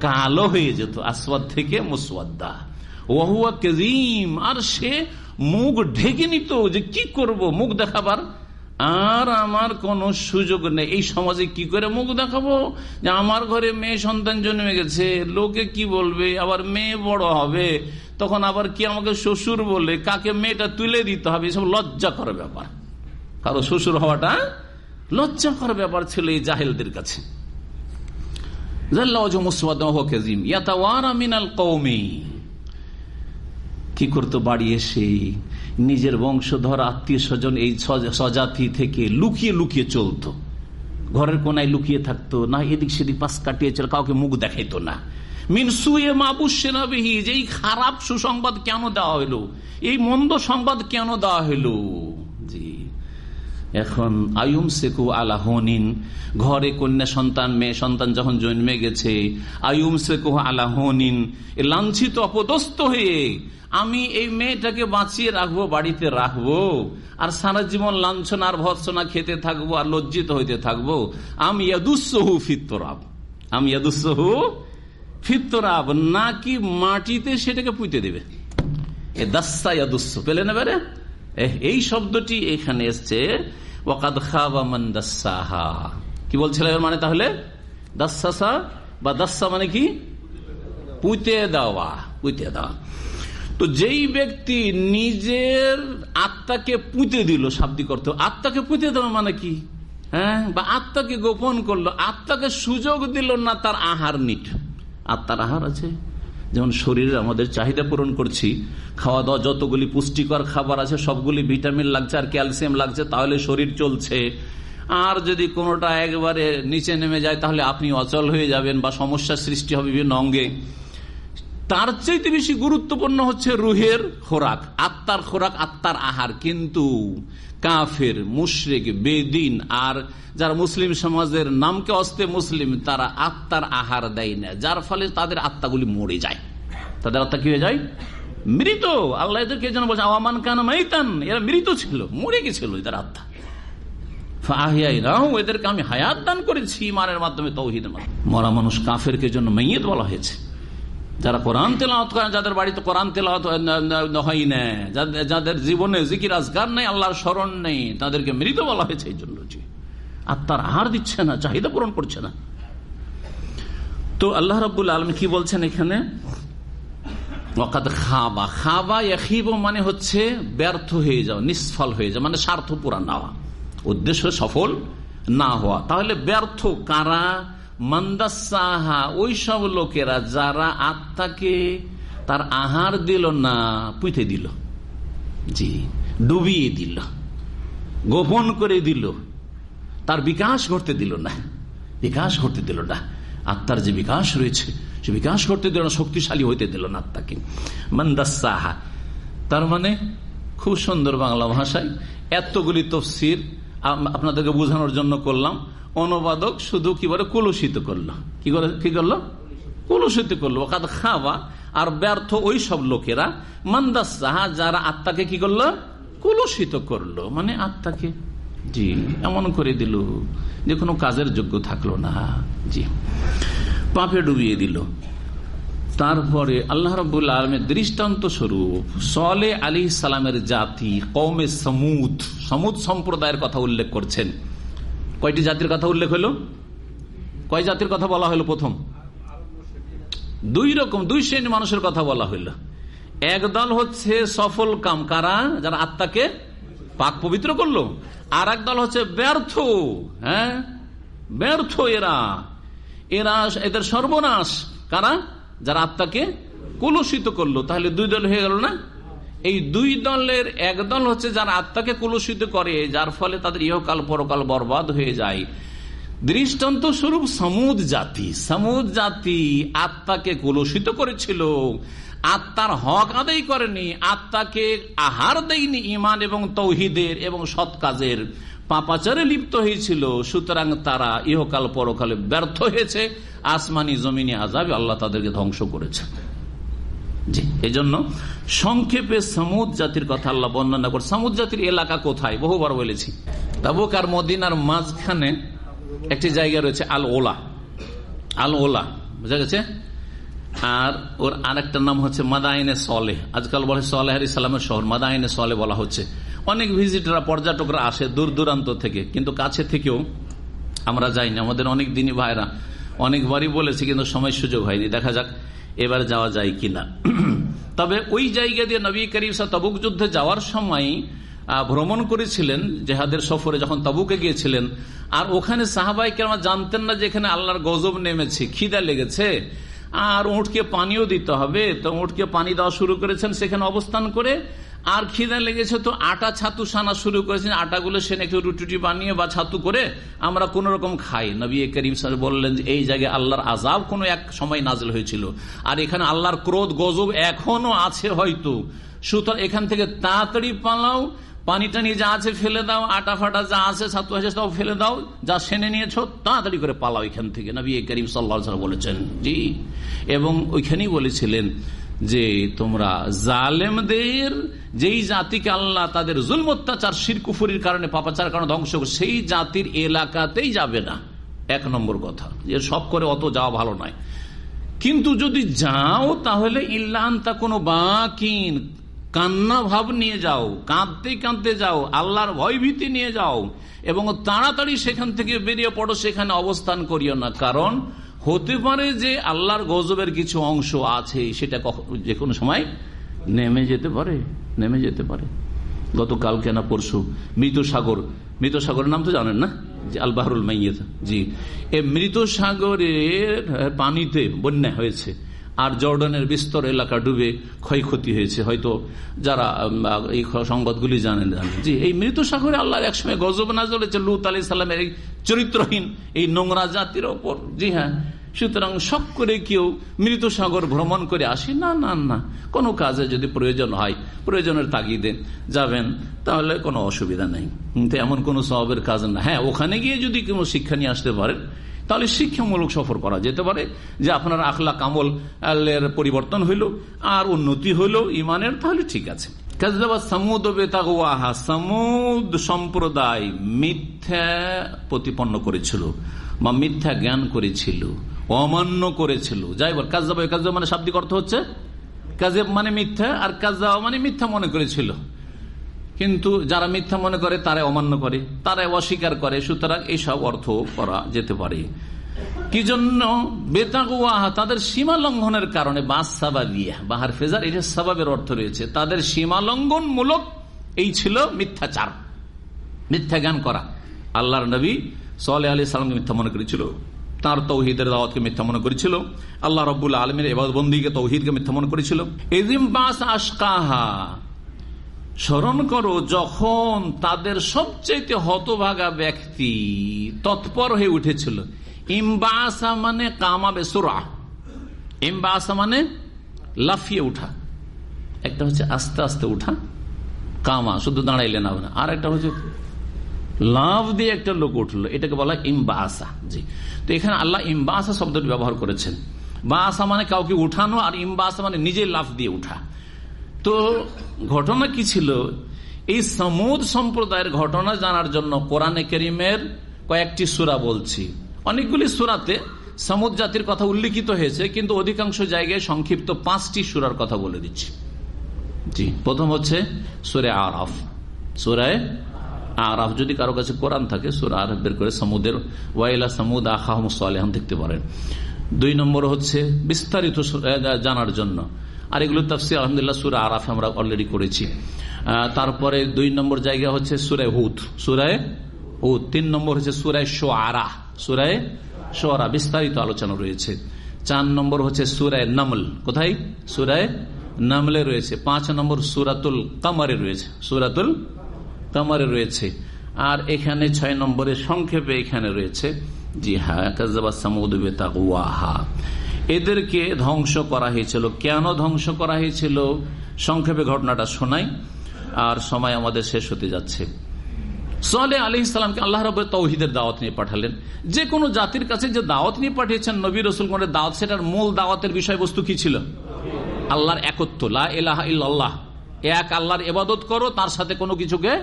কালো হয়ে যেত, আসওয়াদ থেকে মুসওয়াদ্দা। ওহুয়া কেজিম আর সে মুখ ঢেকে নিত যে কি করব, মুখ দেখাবার? আর আমার কোনো সুযোগ নেই। এই সমাজে কি করে মুখ দেখাবো? যে আমার ঘরে মেয়ে সন্তান জন্মে গেছে, লোকে কি বলবে? আবার মেয়ে বড় হবে, তখন আবার কি আমাকে শ্বশুর বলে? কাকে মেয়েটা তুলে দিতে হবে? এসব লজ্জা করে ব্যাপার। কারও শ্বশুর হওয়াটা লজ্জা করার ব্যাপার ছিল এই জাহেলদের কাছে। কি করতো বাড়ি এসে? নিজের বংশধর, আত্মীয় স্বজন, এই স্বজাতি থেকে লুকিয়ে লুকিয়ে চলতো। ঘরের কোনায় লুকিয়ে থাকতো না, এদিক সেদিক পাশ কাটিয়ে চল, কাউকে মুখ দেখাইতো না। মিনসুয়ে মাবুসেনাবিহি যে এই খারাপ সুসংবাদ কেন দেওয়া হইল? এই মন্দ সংবাদ কেন দেওয়া হইল? জি এখন আয়ুম সেকু আলাহনিন ঘরে কন্যা সন্তান, মেয়ে সন্তান যখন জন্মে গেছে, আয়ুম সেকু আলাহনিন লাঞ্ছিত অপদস্ত হয়ে আমি এই মেয়েটাকে বাঁচিয়ে রাখব, বাড়িতে রাখব, আর সারা জীবন লাঞ্ছনা আর ভর্সনা খেতে থাকব, আর লজ্জিত হইতে থাকব। আমি ইয়াদুসহু ফিত্তরাব। আমি ইয়াদুসহু ফিত্তরাব, নাকি মাটিতে সেটাকে পুঁতে দেবে। এ দাস্তা ইয়াদুস পেলে নেবে রে এই শব্দটি এখানে এসছে ওকাদ খাবা মান দাসাহা। কি বলছিল মানে তাহলে? দাসা বা দাসা মানে কি? পুঁতে দেওয়া পুঁতে দেওয়া। তো যেই ব্যক্তি নিজের আত্মাকে পুঁতে দিল, শাব্দিক অর্থ, আত্মাকে পুঁতে দেওয়া মানে কি? হ্যাঁ? বা আত্মাকে গোপন করল, আত্মাকে সুযোগ দিল না তার আহার নিট। আত্মার আহার আছে। যেমন শরীরে আমাদের চাহিদা পূরণ করছি খাওয়া দাওয়া যতগুলি পুষ্টিকর খাবার আছে, সবগুলি ভিটামিন লাগছে আর ক্যালসিয়াম লাগছে, তাহলে শরীর চলছে। আর যদি কোনোটা একবারে নিচে নেমে যায়, তাহলে আপনি অচল হয়ে যাবেন বা সমস্যার সৃষ্টি হবে বিভিন্ন অঙ্গে। তার চাইতে বেশি গুরুত্বপূর্ণ হচ্ছে রুহের খোরাক, আত্মার খোরাক, আত্মার আহার। কিন্তু কাফের, মুশরেক, বেদিন আর যারা মুসলিম সমাজের নামকে অস্তে মুসলিম, তারা আত্মার আহার দেয় না, যার ফলে তাদের আত্মাগুলি মরে যায়। তাদের আত্মা কি হয়ে যায়? মৃত। আল্লাহ এদেরকে যেন বলছে আওয়ামান কান মাইতান এরা মৃত ছিল, মরে গেছিল এদের আত্মা। এদেরকে আমি হায়াত দান করেছি ইমানের মাধ্যমে, তৌহিদের মাধ্যমে। মরা মানুষ কাফেরকে জন্য মেয়েদ বলা হয়েছে। যারা কোরআন তেলাওয়াত করেন, যাদের বাড়িতে কোরআন তেলাওয়াত হয়, না যাদের জীবনে জিকির আজগার নেই, আল্লাহর স্মরণ নেই, তাদেরকে মৃত বলা হয়েছে এই জন্য যে আত্মার আহার দিচ্ছে না, চাহিদা পূরণ করছে না। তো আল্লাহ রবুল আলম কি বলছেন এখানে? খাবা। খাবা এখিব মানে হচ্ছে ব্যর্থ হয়ে যাওয়া, নিষ্ফল হয়ে যাওয়া মানে স্বার্থ পুরা নেওয়া। উদ্দেশ্য সফল না হওয়া। তাহলে ব্যর্থ কারা? মন্দাসাহা, ওই সব লোকেরা যারা আত্মাকে তার আহার দিল না, পুঁতে দিল। জি, ডুবিয়ে দিল। গোপন করে দিল। তার বিকাশ করতে দিল না। বিকাশ করতে দিল না। আত্মার যে বিকাশ রয়েছে, সে বিকাশ করতে দিল না, শক্তিশালী হইতে দিল না আত্মাকে। মন্দাসাহা, তার মানে খুব সুন্দর বাংলা ভাষায়, এতগুলি তফসির আপনাদেরকে বোঝানোর জন্য করলাম। অনুবাদক শুধু কি বলে? কলুষিত করল। কি করে কি করল? কলুষিত করল। ওকাদ খাওয়া আর ব্যর্থ ওই সব লোকেরা মান্দাসাহা, যারা আত্মাকে কি করল? কলুষিত করল। মানে আত্মাকে। জি, এমন করে দিল যে কোনো কাজের যোগ্য থাকল না। জি, পাপে ডুবিয়ে দিল। তারপরে আল্লাহ রবুল আলমের দৃষ্টান্ত স্বরূপ সলে আলী সালামের জাতি কৌমে সমুদ। সমুদ সম্প্রদায়ের কথা উল্লেখ করছেন। কয়টি জাতির কথা উল্লেখ হলো? কয় জাতির কথা বলা হলো প্রথম? দুই রকম, দুই শ্রেণি মানুষের কথা বলা হইল একদল হচ্ছে সফল কাম কারা, যারা আত্মাকে পাক পবিত্র করল। আর দল হচ্ছে ব্যর্থ হ্যাঁ? ব্যর্থ এরা। এরা এদের সর্বনাশ। কারা? যারা আত্মাকে কলুষিত করল। তাহলে দুই দল হয়ে গেল না? এই দুই দলের এক দল হচ্ছে যারা আত্মাকে কলুষিত করে, যার ফলে তাদের ইহকাল পরকাল বরবাদ হয়ে যায়। দৃষ্টান্ত স্বরূপ সমুদ জাতি। সমুদ জাতি আত্মাকে কলুষিত করেছিল। আত্মার হক আদায় করেনি, আত্মাকে আহার দেয়নি ইমান এবং তৌহিদের এবং সৎ কাজের। পাপাচারে লিপ্ত হয়েছিল, সুতরাং তারা ইহকাল পরকালে ব্যর্থ হয়েছে। আসমানি জমিনি আজাবে আল্লাহ তাদেরকে ধ্বংস করেছে। জি। এই জন্য সংক্ষেপে সমুদ জাতির কথা আল্লাহ বর্ণনা করে সমুদ জাতির এলাকা কোথায়? বহুবার বলেছি। তাবুক আর মদিনার মাঝখানে একটি জায়গা রয়েছে আল ওলা আল ওলা বুঝা গেছে? আর ওর আরেকটা নাম হচ্ছে মাদাইনে সলে আজকাল বলে সোলেহ ইসলামের শহর। মাদাইনে সলে বলা হচ্ছে। অনেক ভিজিটররা পর্যটকরা আসে দূর দূরান্ত থেকে। কিন্তু কাছে থেকেও আমরা যাইনি। আমাদের অনেক দিনই ভাইরা অনেকবারই বলেছি, কিন্তু সময় সুযোগ হয়নি। দেখা যাক এবার যাওয়া যায় কিনা। তবে ওই জায়গা দিয়ে নবী করিম তবুক যুদ্ধে যাওয়ার সময় ভ্রমণ করেছিলেন জেহাদের সফরে যখন তাবুকে গিয়েছিলেন। আর ওখানে সাহাবাই কেমন জানতেন না যে এখানে আল্লাহর গজব নেমেছে, খিদা লেগেছে। আর উঁটকে পানিও দিতে হবে, তো উঁটকে পানি দেওয়া শুরু করেছেন, সেখানে অবস্থান করে আর খিদা লেগেছে তো আটা, ছাতু, সানা শুরু করেছেন আটাগুলো সে একটু রুটি বানিয়ে বা ছাতু করে আমরা কোন রকম খাই। নবী করিম স্যার বললেন যে, এই জায়গায় আল্লাহর আজাব কোনো এক সময় নাজল হয়েছিল। আর এখানে আল্লাহর ক্রোধ, গজব এখনও আছে হয়তো। সুতরাং এখান থেকে তাড়াতাড়ি পালাও পানি টানি যা আছে ফেলে দাও, আটা ফাটা যা আছে ছাত্র আছে তাও ফেলে দাও, যা সেনে নিয়েছ, তাড়াতাড়ি করে পালাও এখান থেকে। নবী করিম সাল্লা বলেছেন, জি। এবং ওইখানেই বলেছিলেন যে তোমরা জালেমদের, যেই জাতিকে আল্লাহ তাদের জুল অত্যাচার শিরকুফুরির কারণে পাপাচার কারণে ধ্বংস সেই জাতির এলাকাতেই যাবে না। এক নম্বর কথা, যে সব করে অত যাওয়া ভালো নয়। কিন্তু যদি যাও, তাহলে ইল্লান তা কোনো বাকিন, কান্না ভাব নিয়ে যাও, কাঁদতে কাঁদতে যাও, আল্লাহর ভয়ভীতি নিয়ে যাও, এবং তাড়াতাড়ি সেখান থেকে বেরিয়ে পড়ো, সেখানে অবস্থান করিও না। কারণ হতে পারে যে আল্লাহর গজবের কিছু অংশ আছে, সেটা যে কোনো সময় নেমে যেতে পারে, নেমে যেতে পারে। গতকাল কেনা পরশু? মৃত সাগর মৃত সাগরের নাম তো জানেন না? যে আল বাহরুল মাইয়েত। জি। এ মৃত সাগরের পানিতে বন্যা হয়েছে। আর জর্ডানের বিস্তর এলাকা ডুবে ক্ষয়ক্ষতি হয়েছে। হয়তো যারা এই সংবাদগুলি জানেন জানেন। জি, এই মৃত সাগরে আল্লাহর একসময় গজব না চলেছে লুত আলি সাল্লামের এই চরিত্রহীন এই নোংরা জাতির ওপর। জি হ্যাঁ সুতরাং শখ করে কেউ মৃত সাগর ভ্রমণ করে আসি? না না না। কোনো কাজে যদি প্রয়োজন হয়, প্রয়োজনের তাগিদে যাবেন, তাহলে কোনো অসুবিধা নেই। এমন কোনো স্বভাবের কাজ না। হ্যাঁ ওখানে গিয়ে যদি কোনো শিক্ষা নিয়ে আসতে পারেন তাহলে শিক্ষামূলক সফর করা যেতে পারে যে আপনার আখলা কামল এর পরিবর্তন হইল, আর উন্নতি হইল ইমানের, তাহলে ঠিক আছে। সম্প্রদায় মিথ্যা প্রতিপন্ন করেছিল বা মিথ্যা জ্ঞান করেছিল, অমান্য করেছিল। যাই মানে অর্থ হচ্ছে? মানে মিথ্যা, আর কাজ মানে মিথ্যা মনে করেছিল। কিন্তু যারা মিথ্যা মনে করে তারা অমান্য করে তারা অস্বীকার করে। সুতরাং এইসব অর্থ করা যেতে পারে। কি জন্য? বেতাগুয়াহা, তাদের সীমা লঙ্ঘনের কারণে বাসাবাদিয়া বাহার ফেজার এটা স্বভাবের অর্থ রয়েছে। তাদের সীমা লঙ্ঘন মূলক এই ছিল মিথ্যাচার মিথ্যা জ্ঞান করা। আল্লাহর নবী সালে আলী সালামকে মিথ্যা মনে করেছিল। তার তৌহিদের দাওয়াতকে মিথ্যা মনে করেছিল। আল্লাহ রবুল্লা আলমের এবাদবন্দিকে তৌহিদকে মিথ্যা মনে করেছিল। এজিম বাস আশকাহা স্মরণ করো, যখন তাদের সবচেয়ে হতভাগা ব্যক্তি তৎপর হয়ে উঠেছিল, ইমবাসা মানে কামাবে সুরা। ইমবাসা মানে লাফিয়ে উঠা। একটা হচ্ছে আস্তে আস্তে উঠা, কামা, শুধু দাঁড়াইলে না আর একটা হচ্ছে লাভ দিয়ে একটা লোক উঠল, এটাকে বলা ইম্বাসা। জি। তো এখানে আল্লাহ ইম্বাসা শব্দটি ব্যবহার করেছেন। বাসা মানে কাউকে উঠানো, আর ইম্বাসা মানে নিজে লাভ দিয়ে উঠা। তো ঘটনা কি ছিল? এই সমুদ সম্প্রদায়ের ঘটনা জানার জন্য কোরআনে করিমের কয়েকটি সুরা বলছি। অনেকগুলি সুরাতে সমুদ জাতির কথা উল্লিখিত হয়েছে, কিন্তু অধিকাংশ জায়গায় সংক্ষিপ্ত পাঁচটি সুরার কথা বলে দিচ্ছি। জি, প্রথম হচ্ছে সুরে আরফ। সুরায় আরফ, যদি কারও কাছে কোরআন থাকে, সুরা আরফ বের করে সমুদের ওয়াইলা সমুদ আখাহম সালেহান দেখতে পারেন। দুই নম্বর হচ্ছে বিস্তারিত জানার জন্য। আর এগুলো তফসির, আলহামদুলিল্লাহ, সুরা আরাফে আমরা অলরেডি করেছি। তারপরে দুই নম্বর জায়গা হচ্ছে সুরায় হুদ। সুরায় হুদ। তিন নম্বর হচ্ছে সুরায় সোয়ারা সুরায় সোয়ারা বিস্তারিত আলোচনা রয়েছে। চার নম্বর হচ্ছে সুরায় নামল। কোথায়? সুরায় নামলে রয়েছে। পাঁচ নম্বর সুরাতুল কামারে রয়েছে। সুরাতুল কামারে রয়েছে। আর এখানে ছয় নম্বরে সংক্ষেপে এখানে রয়েছে জি হ্যাঁ কাজাবা সামুদ বেতাগুয়াহা। এদেরকে ধ্বংস করা হয়েছিল। কেন ধ্বংস করা হয়েছিল? সংক্ষেপে ঘটনাটা শোনাই, আর সময় আমাদের শেষ হতে যাচ্ছে। সোয়ালে আলি ইসলামকে আল্লাহ রব তৌহিদের দাওয়াত নিয়ে পাঠালেন। যে কোনো জাতির কাছে যে দাওয়াত নিয়ে পাঠিয়েছেন নবী রসুল দাওয়াত, সেটার মূল দাওয়াতের বিষয়বস্তু কি ছিল? আল্লাহর একত্র লাহ এক আল্লাহর এবাদত করো, তার সাথে কোনো কিছুকে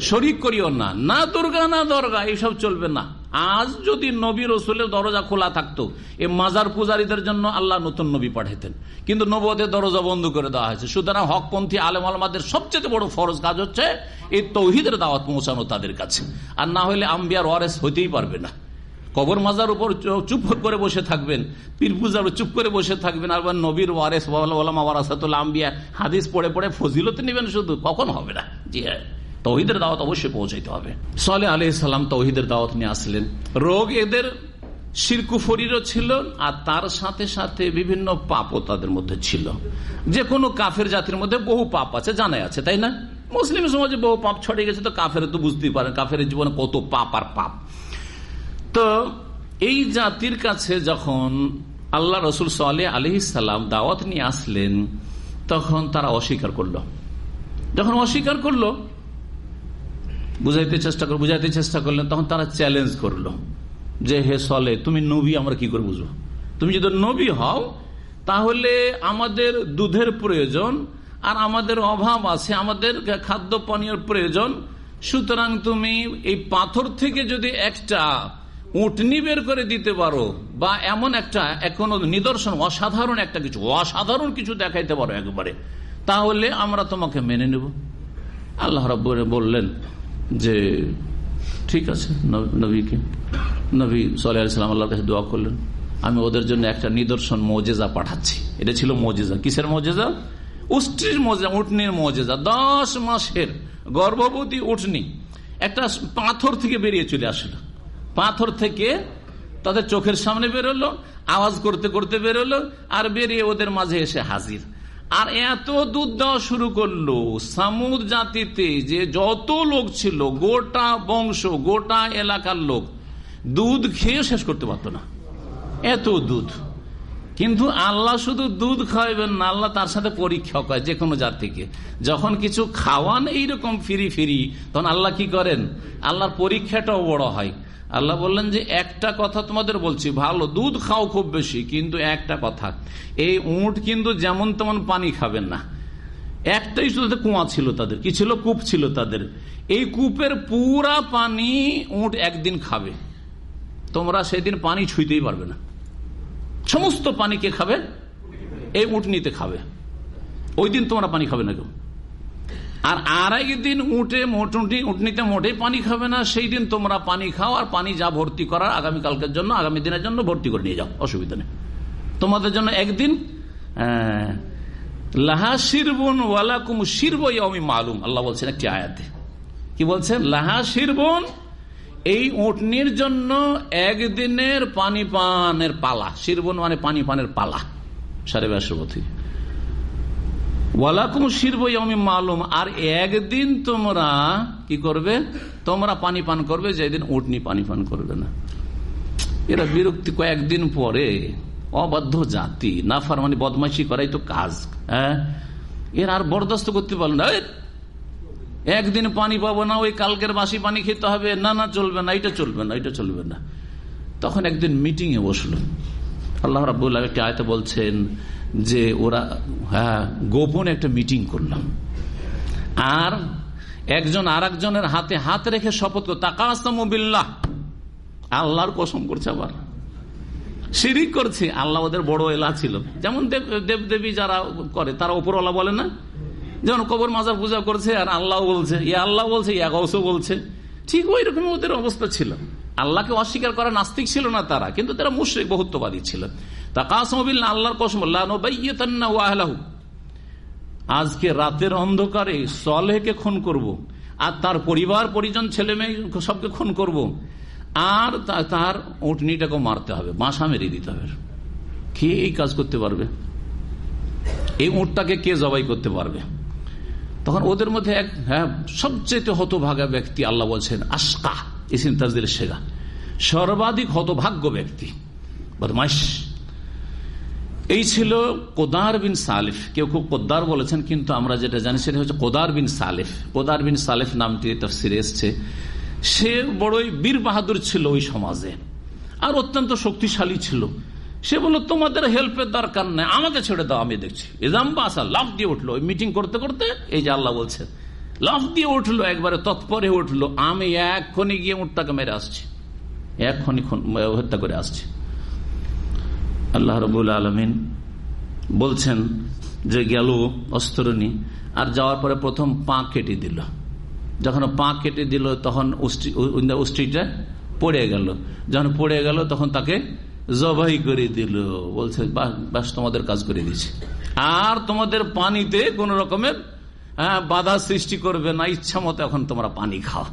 শরিক করিও না। না দুর্গা, না দরগা, এইসব চলবে না। আজ যদি নবী রসুলের দরজা খোলা থাকতো, এ মাজার পূজারীদের জন্য আল্লাহ নতুন নবী পাঠাতেন কিন্তু নবদের দরজা বন্ধ করে দেওয়া হয়েছে। সুতরাং হকপন্থী আলেম আলমাদের সবচেয়ে বড় ফরজ কাজ হচ্ছে এই তৌহিদের দাওয়াত পৌঁছানো তাদের কাছে। আর না হলে আম্বিয়ার ওয়ারেস হইতেই পারবে না। কবর মাজার উপর চুপ করে বসে থাকবেন, পীর পূজার চুপ করে বসে থাকবেন, আর নবীর ওয়ারেস ওয়ারাসাতুল আম্বিয়া হাদিস পড়ে পড়ে ফজিলতে নেবেন শুধু, কখন হবে না? জি হ্যাঁ। তৌহিদের দাওয়াত অবশ্যই পৌঁছাইতে হবে। সালে আলি সাল্লাম তৌহিদের দাওয়াত নিয়ে আসলেন। রোগ এদের শিরকুফরিরও ছিল আর তার সাথে সাথে বিভিন্ন পাপও তাদের মধ্যে ছিল। যে কোনো কাফের জাতির মধ্যে বহু পাপ আছে, জানাই আছে, তাই না? মুসলিম সমাজে বহু পাপ ছড়িয়ে গেছে, তো কাফের তো বুঝতেই পারেন কাফের জীবনে কত পাপ আর পাপ। তো এই জাতির কাছে যখন আল্লাহ রসুল সালে আলি সাল্লাম দাওয়াত নিয়ে আসলেন, তখন তারা অস্বীকার করল। যখন অস্বীকার করল বুঝাইতে চেষ্টা করল বুঝাইতে চেষ্টা করলেন, তখন তারা চ্যালেঞ্জ করল। যে, হে সলে, তুমি নবী, আমরা কি করে বুঝব? তুমি যদি নবী হও, তাহলে আমাদের দুধের প্রয়োজন আর আমাদের অভাব আছে, আমাদের খাদ্য পানীয় প্রয়োজন। সুতরাং তুমি এই পাথর থেকে যদি একটা উটনি বের করে দিতে পারো বা এমন একটা কোনো নিদর্শন, অসাধারণ একটা কিছু, অসাধারণ কিছু দেখাইতে পারো একবারে, তাহলে আমরা তোমাকে মেনে নেব। আল্লাহ রব বললেন যে, ঠিক আছে নবীকে। নবী সাল্লাম আল্লাহর কাছে দোয়া করলেন। আমি ওদের জন্য একটা নিদর্শন মজেজা পাঠাচ্ছি। এটা ছিল মজেজা। কিসের মজেজা? উষ্টির মজা উঠনির মজেজা। দশ মাসের গর্ভবতী উঠনি একটা পাথর থেকে বেরিয়ে চলে আসলো। পাথর থেকে তাদের চোখের সামনে বেরোলো, আওয়াজ করতে করতে বেরোলো আর বেরিয়ে ওদের মাঝে এসে হাজির। আর এত দুধ দেওয়া শুরু করল। সামুদ জাতিতে যে যত লোক ছিল, গোটা বংশ, গোটা এলাকার লোক, দুধ খেয়ে শেষ করতে পারত না। এত দুধ। কিন্তু আল্লাহ শুধু দুধ খাওয়াবেন না, আল্লাহ তার সাথে পরীক্ষা করে যে কোনো জাতিকে যখন কিছু খাওয়ান এইরকম ফিরি ফিরি, তখন আল্লাহ কি করেন? আল্লাহর পরীক্ষাটাও বড় হয়। আল্লাহ বললেন যে, একটা কথা তোমাদের বলছি, ভালো দুধ খাও খুব বেশি, কিন্তু একটা কথা, এই উঁট কিন্তু যেমন তেমন পানি খাবেন না। একটাই শুধু কুয়া ছিল তাদের, কি ছিল? কূপ ছিল তাদের। এই কূপের পুরা পানি উঁট একদিন খাবে। তোমরা সেদিন পানি ছুঁইতেই পারবে না। সমস্ত পানি কে খাবে? এই উঠনিতে খাবে। ওই দিন তোমরা পানি খাবে না কেউ। আর আর দিন উঠে মোটি উঠনিতে মোটেই পানি খাবে না। সেই দিন তোমরা পানি খাও আর পানি যা ভর্তি করার আগামীকালকের জন্য, আগামী দিনের জন্য ভর্তি করে নিয়ে যাও। অসুবিধা নেই। তোমাদের জন্য একদিন লাহা শিরবন ওয়ালাকুম শিরব আমি মালুম। আল্লাহ বলছেন একটি আয়াতে। কি বলছেন? লাহা শিরবন, এই উটনির জন্য একদিনের পানি পানের পালা। শিরবন মানে পানি পানের পালা। সাড়ে থেকে ওয়ালাকুম শিরব আমি মালুম। আর একদিন তোমরা কি করবে? তোমরা পানি পান করবে, যেদিন উটনি পানি পান করবে না। এরা বিরক্তি কয়েকদিন পরে অবাধ্য জাতি নাফার মানে বদমাইশি করাই তো কাজ হ্যাঁ? এরা আর বরদাস্ত করতে পারল না। একদিন পানি পাবো না, ওই কালকের বাসি পানি খেতে হবে। না না, চলবে না, এটা চলবে না এটা চলবে না। তখন একদিন মিটিং এ বসল। আল্লাহ রাবুল্লাহ একটি আয়তে বলছেন যে ওরা হ্যাঁ গোপন একটা মিটিং করলাম। আর একজন আর একজনের হাতে হাত রেখে শপথ করো তাকাস্তামিল্লাহ আল্লাহর কসম করছে আবার। শিরিক করছে। আল্লাহ ওদের বড় এলা ছিল। যেমন দেব দেবী যারা করে, তারা ওপরওয়ালা বলে না? যেমন কবর মাজার পূজা করছে আর আল্লাহ বলছে। ইয়া আল্লাহ বলছে ইয়া গৌস বলছে। ঠিক ওই রকম ওদের অবস্থা ছিল। আল্লাহকে অস্বীকার করা নাস্তিক ছিল না তারা, কিন্তু তারা মুশ্রিক, বহুত্ববাদী ছিল। আজকে রাতের অন্ধকারে সলেহকে খুন করব। আর তার পরিবার, পরিজন, ছেলে মেয়ে সবকে খুন করব। আর তার উঠনিটাকে মারতে হবে, বাসা মেরে দিতে হবে কে এই কাজ করতে পারবে এই উঁটটাকে কে জবাই করতে পারবে তখন ওদের মধ্যে এক হ্যাঁ সবচেয়ে হতভাগা ব্যক্তি আল্লাহ বলছেন, আশকা ইসিন তাজদিল সর্বাধিক হতভাগ্য ব্যক্তি, বদমাইশ এই ছিল কোদার বিন সালিফ কেউ খুব কোদ্দার বলেছেন, কিন্তু আমরা যেটা জানি সেটা হচ্ছে কোদার বিন সালিফ কোদার বিন সালিফ নামটি তফসিরে এসছে। সে বড়ই বীর বাহাদুর ছিল ওই সমাজে আর অত্যন্ত শক্তিশালী ছিল। সে বলল, তোমাদের হেল্পের দরকার নেই, আমাকে ছেড়ে দাও, আমি দেখছি। লাভ দিয়ে উঠল। ওই মিটিং করতে করতে এই যে আল্লাহ বলছে লাভ দিয়ে উঠল, একবারে তৎপরে উঠল, আমি এক্ষণে গিয়ে উঠটাকে মেরে আসছি এক্ষণি হত্যা করে আসছি। আল্লাহ রবুল আলমিন বলছেন যে গেল অস্ত্রনি, আর যাওয়ার পরে প্রথম পা কেটে দিল। যখন পা কেটে দিল, তখন উষ্টিটা পড়ে গেল। যখন পড়ে গেল, তখন তাকে জবাই করে দিল। বলছে বাস তোমাদের কাজ করে দিচ্ছে আর তোমাদের পানিতে কোন রকমের বাধা সৃষ্টি করবে না। ইচ্ছা মতো এখন তোমরা পানি খাও।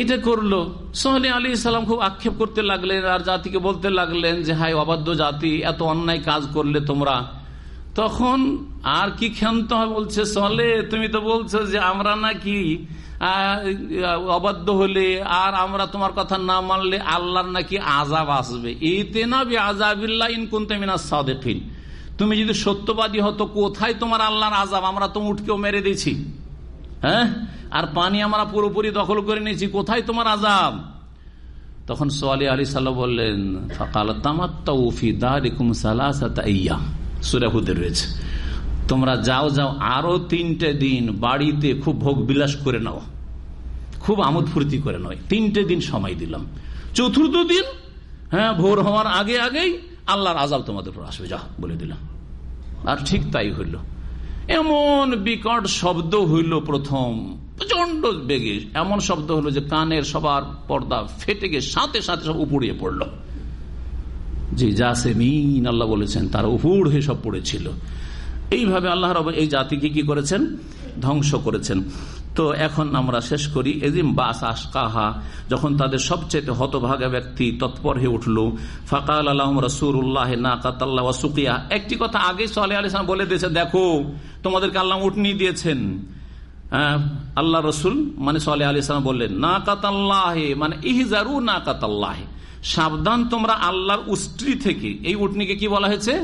এটা করল। সোহালি আলী ইসলাম খুব আক্ষেপ করতে লাগলেন আর জাতিকে বলতে লাগলেন যে হাই অবাধ্য জাতি, এত অন্যায় কাজ করলে তোমরা। তখন আর কি ক্ষান্ত বলছে সলে তুমি তো বলছো যে, আমরা নাকি অবাধ্য হলে আর আমরা তোমার কথা না মানলে আল্লাহর নাকি আজাব আসবে। এতে না আজাবিল্লা ইনকুন তেমিনা সাদেকিন। তুমি যদি সত্যবাদী হতো, কোথায় তোমার আল্লাহর আজাব আমরা তো উঠকেও মেরে দিয়েছি। হ্যাঁ? আর পানি আমরা পুরোপুরি দখল করে নিয়েছি। কোথায় তোমার আজাব তখন সোয়ালি আলী সাল্লাহ বললেন, ফকাল তামাত্তাউফি সুরাহুদের রয়েছে। তোমরা যাও যাও, আরও তিনটে দিন বাড়িতে খুব ভোগ বিলাস করে নাও। খুব আমোদ ফুর্তি করে নয় তিনটে দিন সময় দিলাম। চতুর্থ দিন হ্যাঁ ভোর হওয়ার আগে আগেই আল্লাহর আজাব তোমাদের উপর আসবে। যা বলে দিলাম। আর ঠিক তাই হইল। এমন বিকট শব্দ হইল প্রথম প্রচণ্ড বেগে। এমন শব্দ হলো যে কানের সবার পর্দা ফেটে গিয়ে সাথে সাথে সব উপড়িয়ে পড়ল। যে জাসেমিন মিন আল্লাহ বলেছেন, তার উপর হয়ে সব পড়েছিল। এইভাবে আল্লাহ রব এই জাতিকে কি করেছেন? ধ্বংস করেছেন। তো এখন আমরা শেষ করি। এদিন বাস আসকাহা, যখন তাদের সবচেয়ে হতভাগা ব্যক্তি তৎপর হয়ে উঠল। ফাকাল আলহম না কাতাল্লাহ সুকিয়া। একটি কথা আগে সালে আলিসাম বলে দিয়েছে, দেখো, তোমাদেরকে আল্লাহ উঠনি দিয়েছেন। আল্লাহ রসুল মানে সালে আলি সালাম বললেন না কাতাল্লাহে মানে ইহজারু না কাতাল্লাহে সাবধান তোমরা আল্লাহর উষ্ট্রি থেকে। এই উটনিকে কি বলা হয়েছে?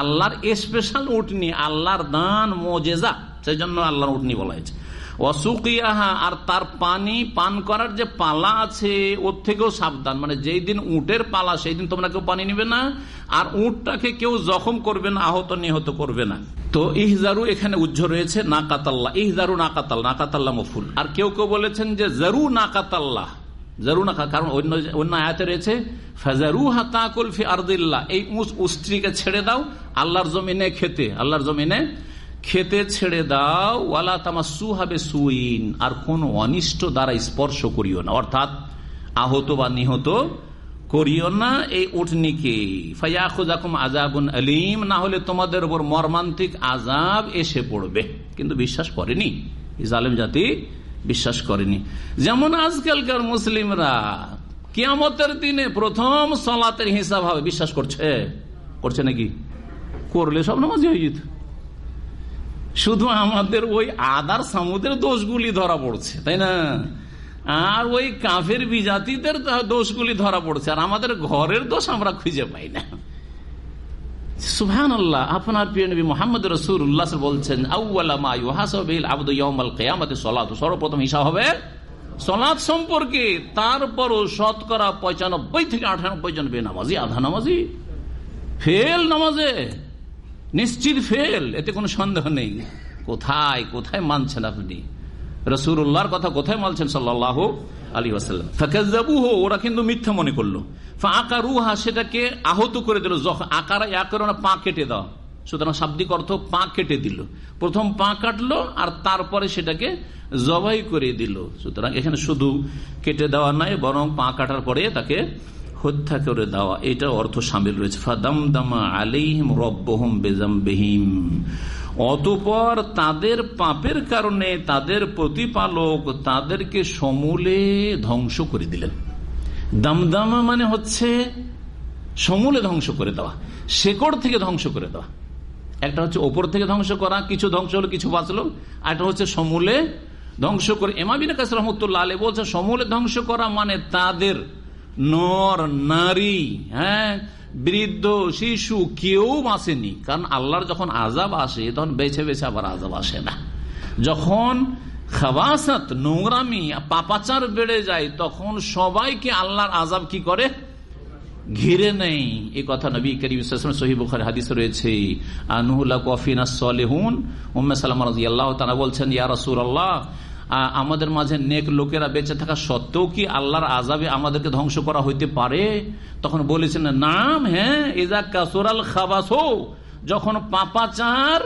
আল্লাহর স্পেশাল উটনি, আল্লাহর দান, মোজেজা। সেই জন্য আল্লাহর উটনি বলা হয়েছে। অসুকিয়াহা আর তার পানি পান করার যে পালা আছে, ওর থেকেও সাবধান। মানে যেই দিন উটের পালা, সেই দিন তোমরা কেউ পানি নিবে না, আর উটটাকে কেউ জখম করবে না, আহত নিহত করবে না। তো ইহজারু এখানে উজ্জ রয়েছে না কাতাল্লাহ ইহজারু না কাতাল না কাতাল্লাহ মফুল। আর কেউ কেউ বলেছেন যে, জারু না কাতাল্লাহ জারু কারণ অন্য অন্য আয়াতে রয়েছে ফাজারু এই উস্ত্রীকে ছেড়ে দাও, আল্লাহর জমিনে খেতে। আল্লাহর জমিনে খেতে ছেড়ে দাও, ওয়ালা তামা সুহাবে সুইন আর কোন অনিষ্ট দ্বারা স্পর্শ করিও না। অর্থাৎ আহত বা নিহত করিও না এই উঠনিকে ফাইয়াকুম আজাবুন আলিম। না হলে তোমাদের উপর মর্মান্তিক আজাব এসে পড়বে। কিন্তু বিশ্বাস করেনি। ইজালেম জাতি বিশ্বাস করেনি। যেমন আজকালকার মুসলিমরা কিয়ামতের দিনে প্রথম সলাতের হিসাব হবে। বিশ্বাস করছে? করছে নাকি? করলে সব নামাজি হয়ে যেত। শুধু আমাদের ওই আদার সামুদের দোষগুলি ধরা পড়ছে, তাই না? আর ওই কাফের বিজাতিদের দোষগুলি ধরা পড়ছে, আর আমাদের ঘরের দোষ আমরা খুঁজে পাই না। সুহান আল্লাহ আপনার উল্লাহ বলছেন সর্বপ্রথম হবে সলাদ সম্পর্কে তারপরও শতকরা পঁচানব্বই থেকে আধা নামাজি, ফেল নামাজে। নিশ্চিত ফেল, এতে কোনো সন্দেহ নেই। কোথায় কোথায় মানছেন আপনি? রসুল্লাহর কথা কোথায় মানছেন সাল্লাহ আলী আসাল্লাম ফাকাজু ওরা কিন্তু মিথ্যা মনে করল। আকারুহা সেটাকে আহত করে দিল আকার আকার পা কেটে দাও। সুতরাং শাব্দিক অর্থ পা কেটে দিল। প্রথম পা কাটলো, আর তারপরে সেটাকে জবাই করে দিল। সুতরাং এখানে শুধু কেটে দেওয়া নাই বরং পা কাটার পরে তাকে হত্যা করে দেওয়া, এটা অর্থ সামিল রয়েছে। ফাদাম দামা আলিহিম রব্বহম বেজাম বেহিম অতপর তাদের পাপের কারণে তাদের প্রতিপালক তাদেরকে সমূলে ধ্বংস করে দিলেন। দামদামা মানে হচ্ছে সমূলে ধ্বংস করে দেওয়া, শেকড় থেকে ধ্বংস করে দেওয়া। একটা হচ্ছে ওপর থেকে ধ্বংস করা, কিছু ধ্বংস হলো, কিছু বাঁচলো আর একটা হচ্ছে সমূলে ধ্বংস করে এমাবিন কাছে রহমতুল্লাহ আলী বলছে সমূলে ধ্বংস করা মানে তাদের নর, নারী হ্যাঁ? বৃদ্ধ, শিশু কেউ বাঁচেনি। কারণ আল্লাহর যখন আজাব আসে, তখন বেছে বেছে আবার আজাব আসে না। যখন খাবাসাত, নোংরামি, পাপাচার বেড়ে যায়, তখন সবাইকে আল্লাহর আজাব কি করে? ঘিরে নেই এই কথা নবী করিম হাদিস রয়েছে। আনহুল্লাহ কফিনা সলেহুন। উম্মে তারা বলছেন, ইয়া আল্লাহ আমাদের মাঝে নেক লোকেরা বেঁচে থাকা সত্ত্বেও কি আল্লাহর আজাবে আমাদেরকে ধ্বংস করা হইতে পারে? তখন বলেছেন, নাম হ্যাঁ এজা কাসোরাল খাবাস। যখন পাপাচার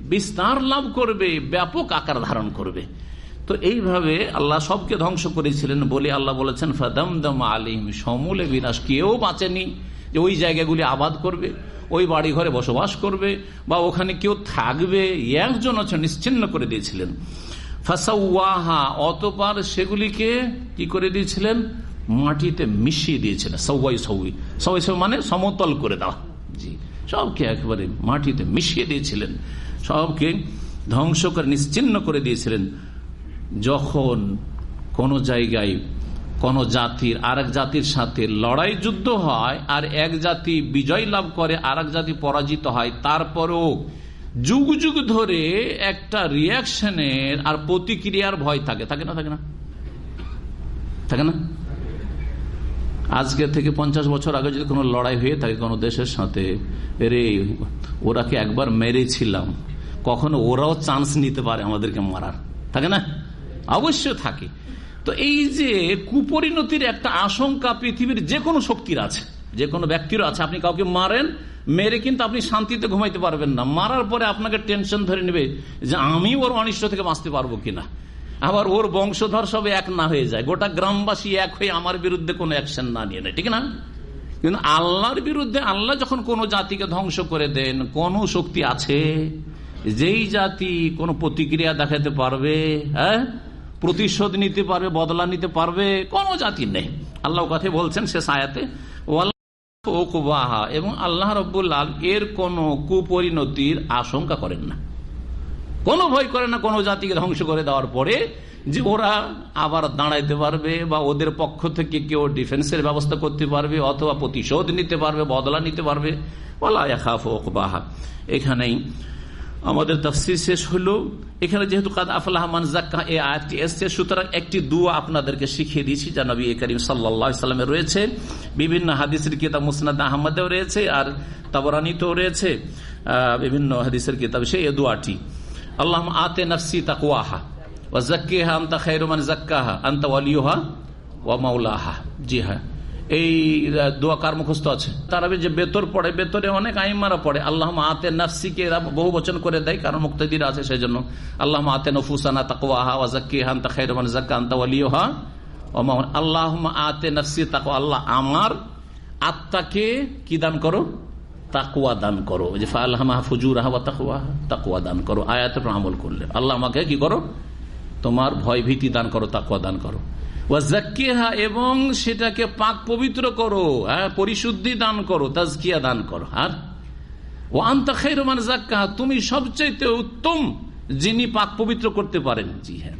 বিস্তার লাভ করবে, ব্যাপক আকার ধারণ করবে। তো এইভাবে আল্লাহ সবকে ধ্বংস করেছিলেন বলে আল্লাহ বলেছেন, ফাদাম দম আলিম, সমূলে বিনাশ, কেউ বাঁচেনি যে ওই জায়গাগুলি আবাদ করবে, ওই বাড়ি ঘরে বসবাস করবে বা ওখানে কেউ থাকবে। একজন আছে নিশ্চিন্ন করে দিয়েছিলেন। ফাসাউহা অতপর সেগুলিকে কি করে দিয়েছিলেন? মাটিতে মিশিয়ে দিয়েছিলেন। সৌয়াই সৌই সবাই সবাই মানে সমতল করে দেওয়া। জি। সবকে একেবারে মাটিতে মিশিয়ে দিয়েছিলেন। সবকে ধ্বংস করে নিশ্চিন্ন করে দিয়েছিলেন। যখন কোন জায়গায় কোন জাতির আর জাতির সাথে লড়াই যুদ্ধ হয়, আর এক জাতি বিজয় লাভ করে আর জাতি পরাজিত হয়, তারপরেও যুগ যুগ ধরে একটা রিয়াকশনের আর প্রতিক্রিয়ার ভয় থাকে। থাকে না থাকে না? থাকে না? আজকে থেকে পঞ্চাশ বছর আগে যদি কোনো লড়াই হয়ে থাকে কোনো দেশের সাথে রে ওরাকে একবার মেরেছিলাম? কখনো ওরাও চান্স নিতে পারে আমাদেরকে মারার। থাকে না? অবশ্য থাকে। তো এই যে কুপরিণতির একটা আশঙ্কা পৃথিবীর যে কোনো শক্তির আছে যে কোনো ব্যক্তির আছে, আপনি কাউকে মারেন মেরে কিন্তু আপনি শান্তিতে ঘুমাইতে পারবেন না। মারার পরে আপনাকে টেনশন ধরে নেবে যে আমি ওর অনিষ্ট থেকে বাঁচতে পারব কিনা। আবার ওর বংশধর সব এক না হয়ে যায়। গোটা গ্রামবাসী এক হয়ে আমার বিরুদ্ধে কোনো অ্যাকশন না নিয়ে নেয়। ঠিক না? কিন্তু আল্লাহর বিরুদ্ধে আল্লাহ যখন কোন জাতিকে ধ্বংস করে দেন, কোন শক্তি আছে? যেই জাতি কোন প্রতিক্রিয়া দেখাতে পারবে হ্যাঁ? প্রতিশোধ নিতে পারবে, বদলা নিতে পারবে, কোন জাতি নেই। আল্লাহ কথা বলছেন শেষ আয়াতে। এবং আল্লাহ রব্বুল্লাল এর কোন কুপরিণতির আশঙ্কা করেন না। কোনো ভয় করে না, কোনো জাতিকে ধ্বংস করে দেওয়ার পরে যে ওরা আবার দাঁড়াইতে পারবে বা ওদের পক্ষ থেকে কেউ ডিফেন্সের ব্যবস্থা করতে পারবে অথবা প্রতিশোধ নিতে পারবে, বদলা নিতে পারবে। বাহা এখানেই আমাদের তফসির শেষ হলো। এখানে যেহেতু কাদ আফলাহমান জাক্কা এই আয়াতটি এসছে। সুতরাং একটি দুয়া আপনাদেরকে শিখিয়ে দিয়েছি যা নবী করিম সাল্লামে রয়েছে। বিভিন্ন হাদিসের কিতাব মুসনাদ আহমদেও রয়েছে আর তাবরানিতেও রয়েছে। বিভিন্ন হাদিসের কিতাব সেই দোয়াটি। আল্লাহ আতে নফসি তাকুয়াহা ও জাক্কিহা আন্তা খাইরুমান জাক্কাহা আন্তা ওয়ালিউহা ওয়া মাউলাহা জি হ্যাঁ। এই দোয়া কার মুখস্থ আছে? তারা যে বেতর পড়ে, বেতরে অনেক আইমারা পড়ে। আল্লাহ আতে নাফসিকে এরা বহু বচন করে দেয়, কারণ মুক্তদির আছে সেই জন্য আল্লাহ আতে নফুসানা তাকুয়াহা মাউলা আল্লাহ আতে নফসি তাকু আল্লাহ আমার আত্মাকে কি দান করো? তাকুয়া দান করো। যে ফাল্লাহ ফুজুর আহা তাকুয়া তাকুয়া দান করো। আয়াতের আমল করলে। আল্লাহ আমাকে কি করো? তোমার ভয় ভীতি দান করো তাকুয়া দান করো। এবং সেটাকে পাক পবিত্র করো হ্যাঁ পরিশুদ্ধি দান করো, তাজকিয়া দান করো। আর ও আন্তা খেরমান জাক্কা তুমি সবচাইতে উত্তম যিনি পাক পবিত্র করতে পারেন। জি হ্যাঁ।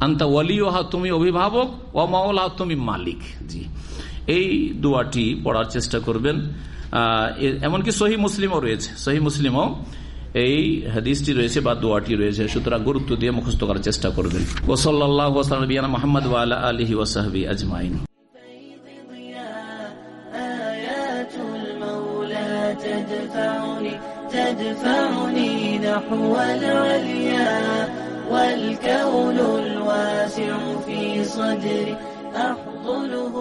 আন্তা ওয়ালিওহা তুমি অভিভাবক ও মাওলা তুমি মালিক। জি। এই দোয়াটি পড়ার চেষ্টা করবেন। এমনকি সহি মুসলিমও রয়েছে। সহি মুসলিমও এই হাদিসটি রয়েছে বা দোয়াটি রয়েছে সুতরাং গুরুত্ব দিয়ে মুখস্থ করার চেষ্টা করবেন ওসল্লাহ মোহাম্মদ আলহি ওসাহবি আজমাইন تدفعني نحو العليا والكون الواسع في صدري أحضنه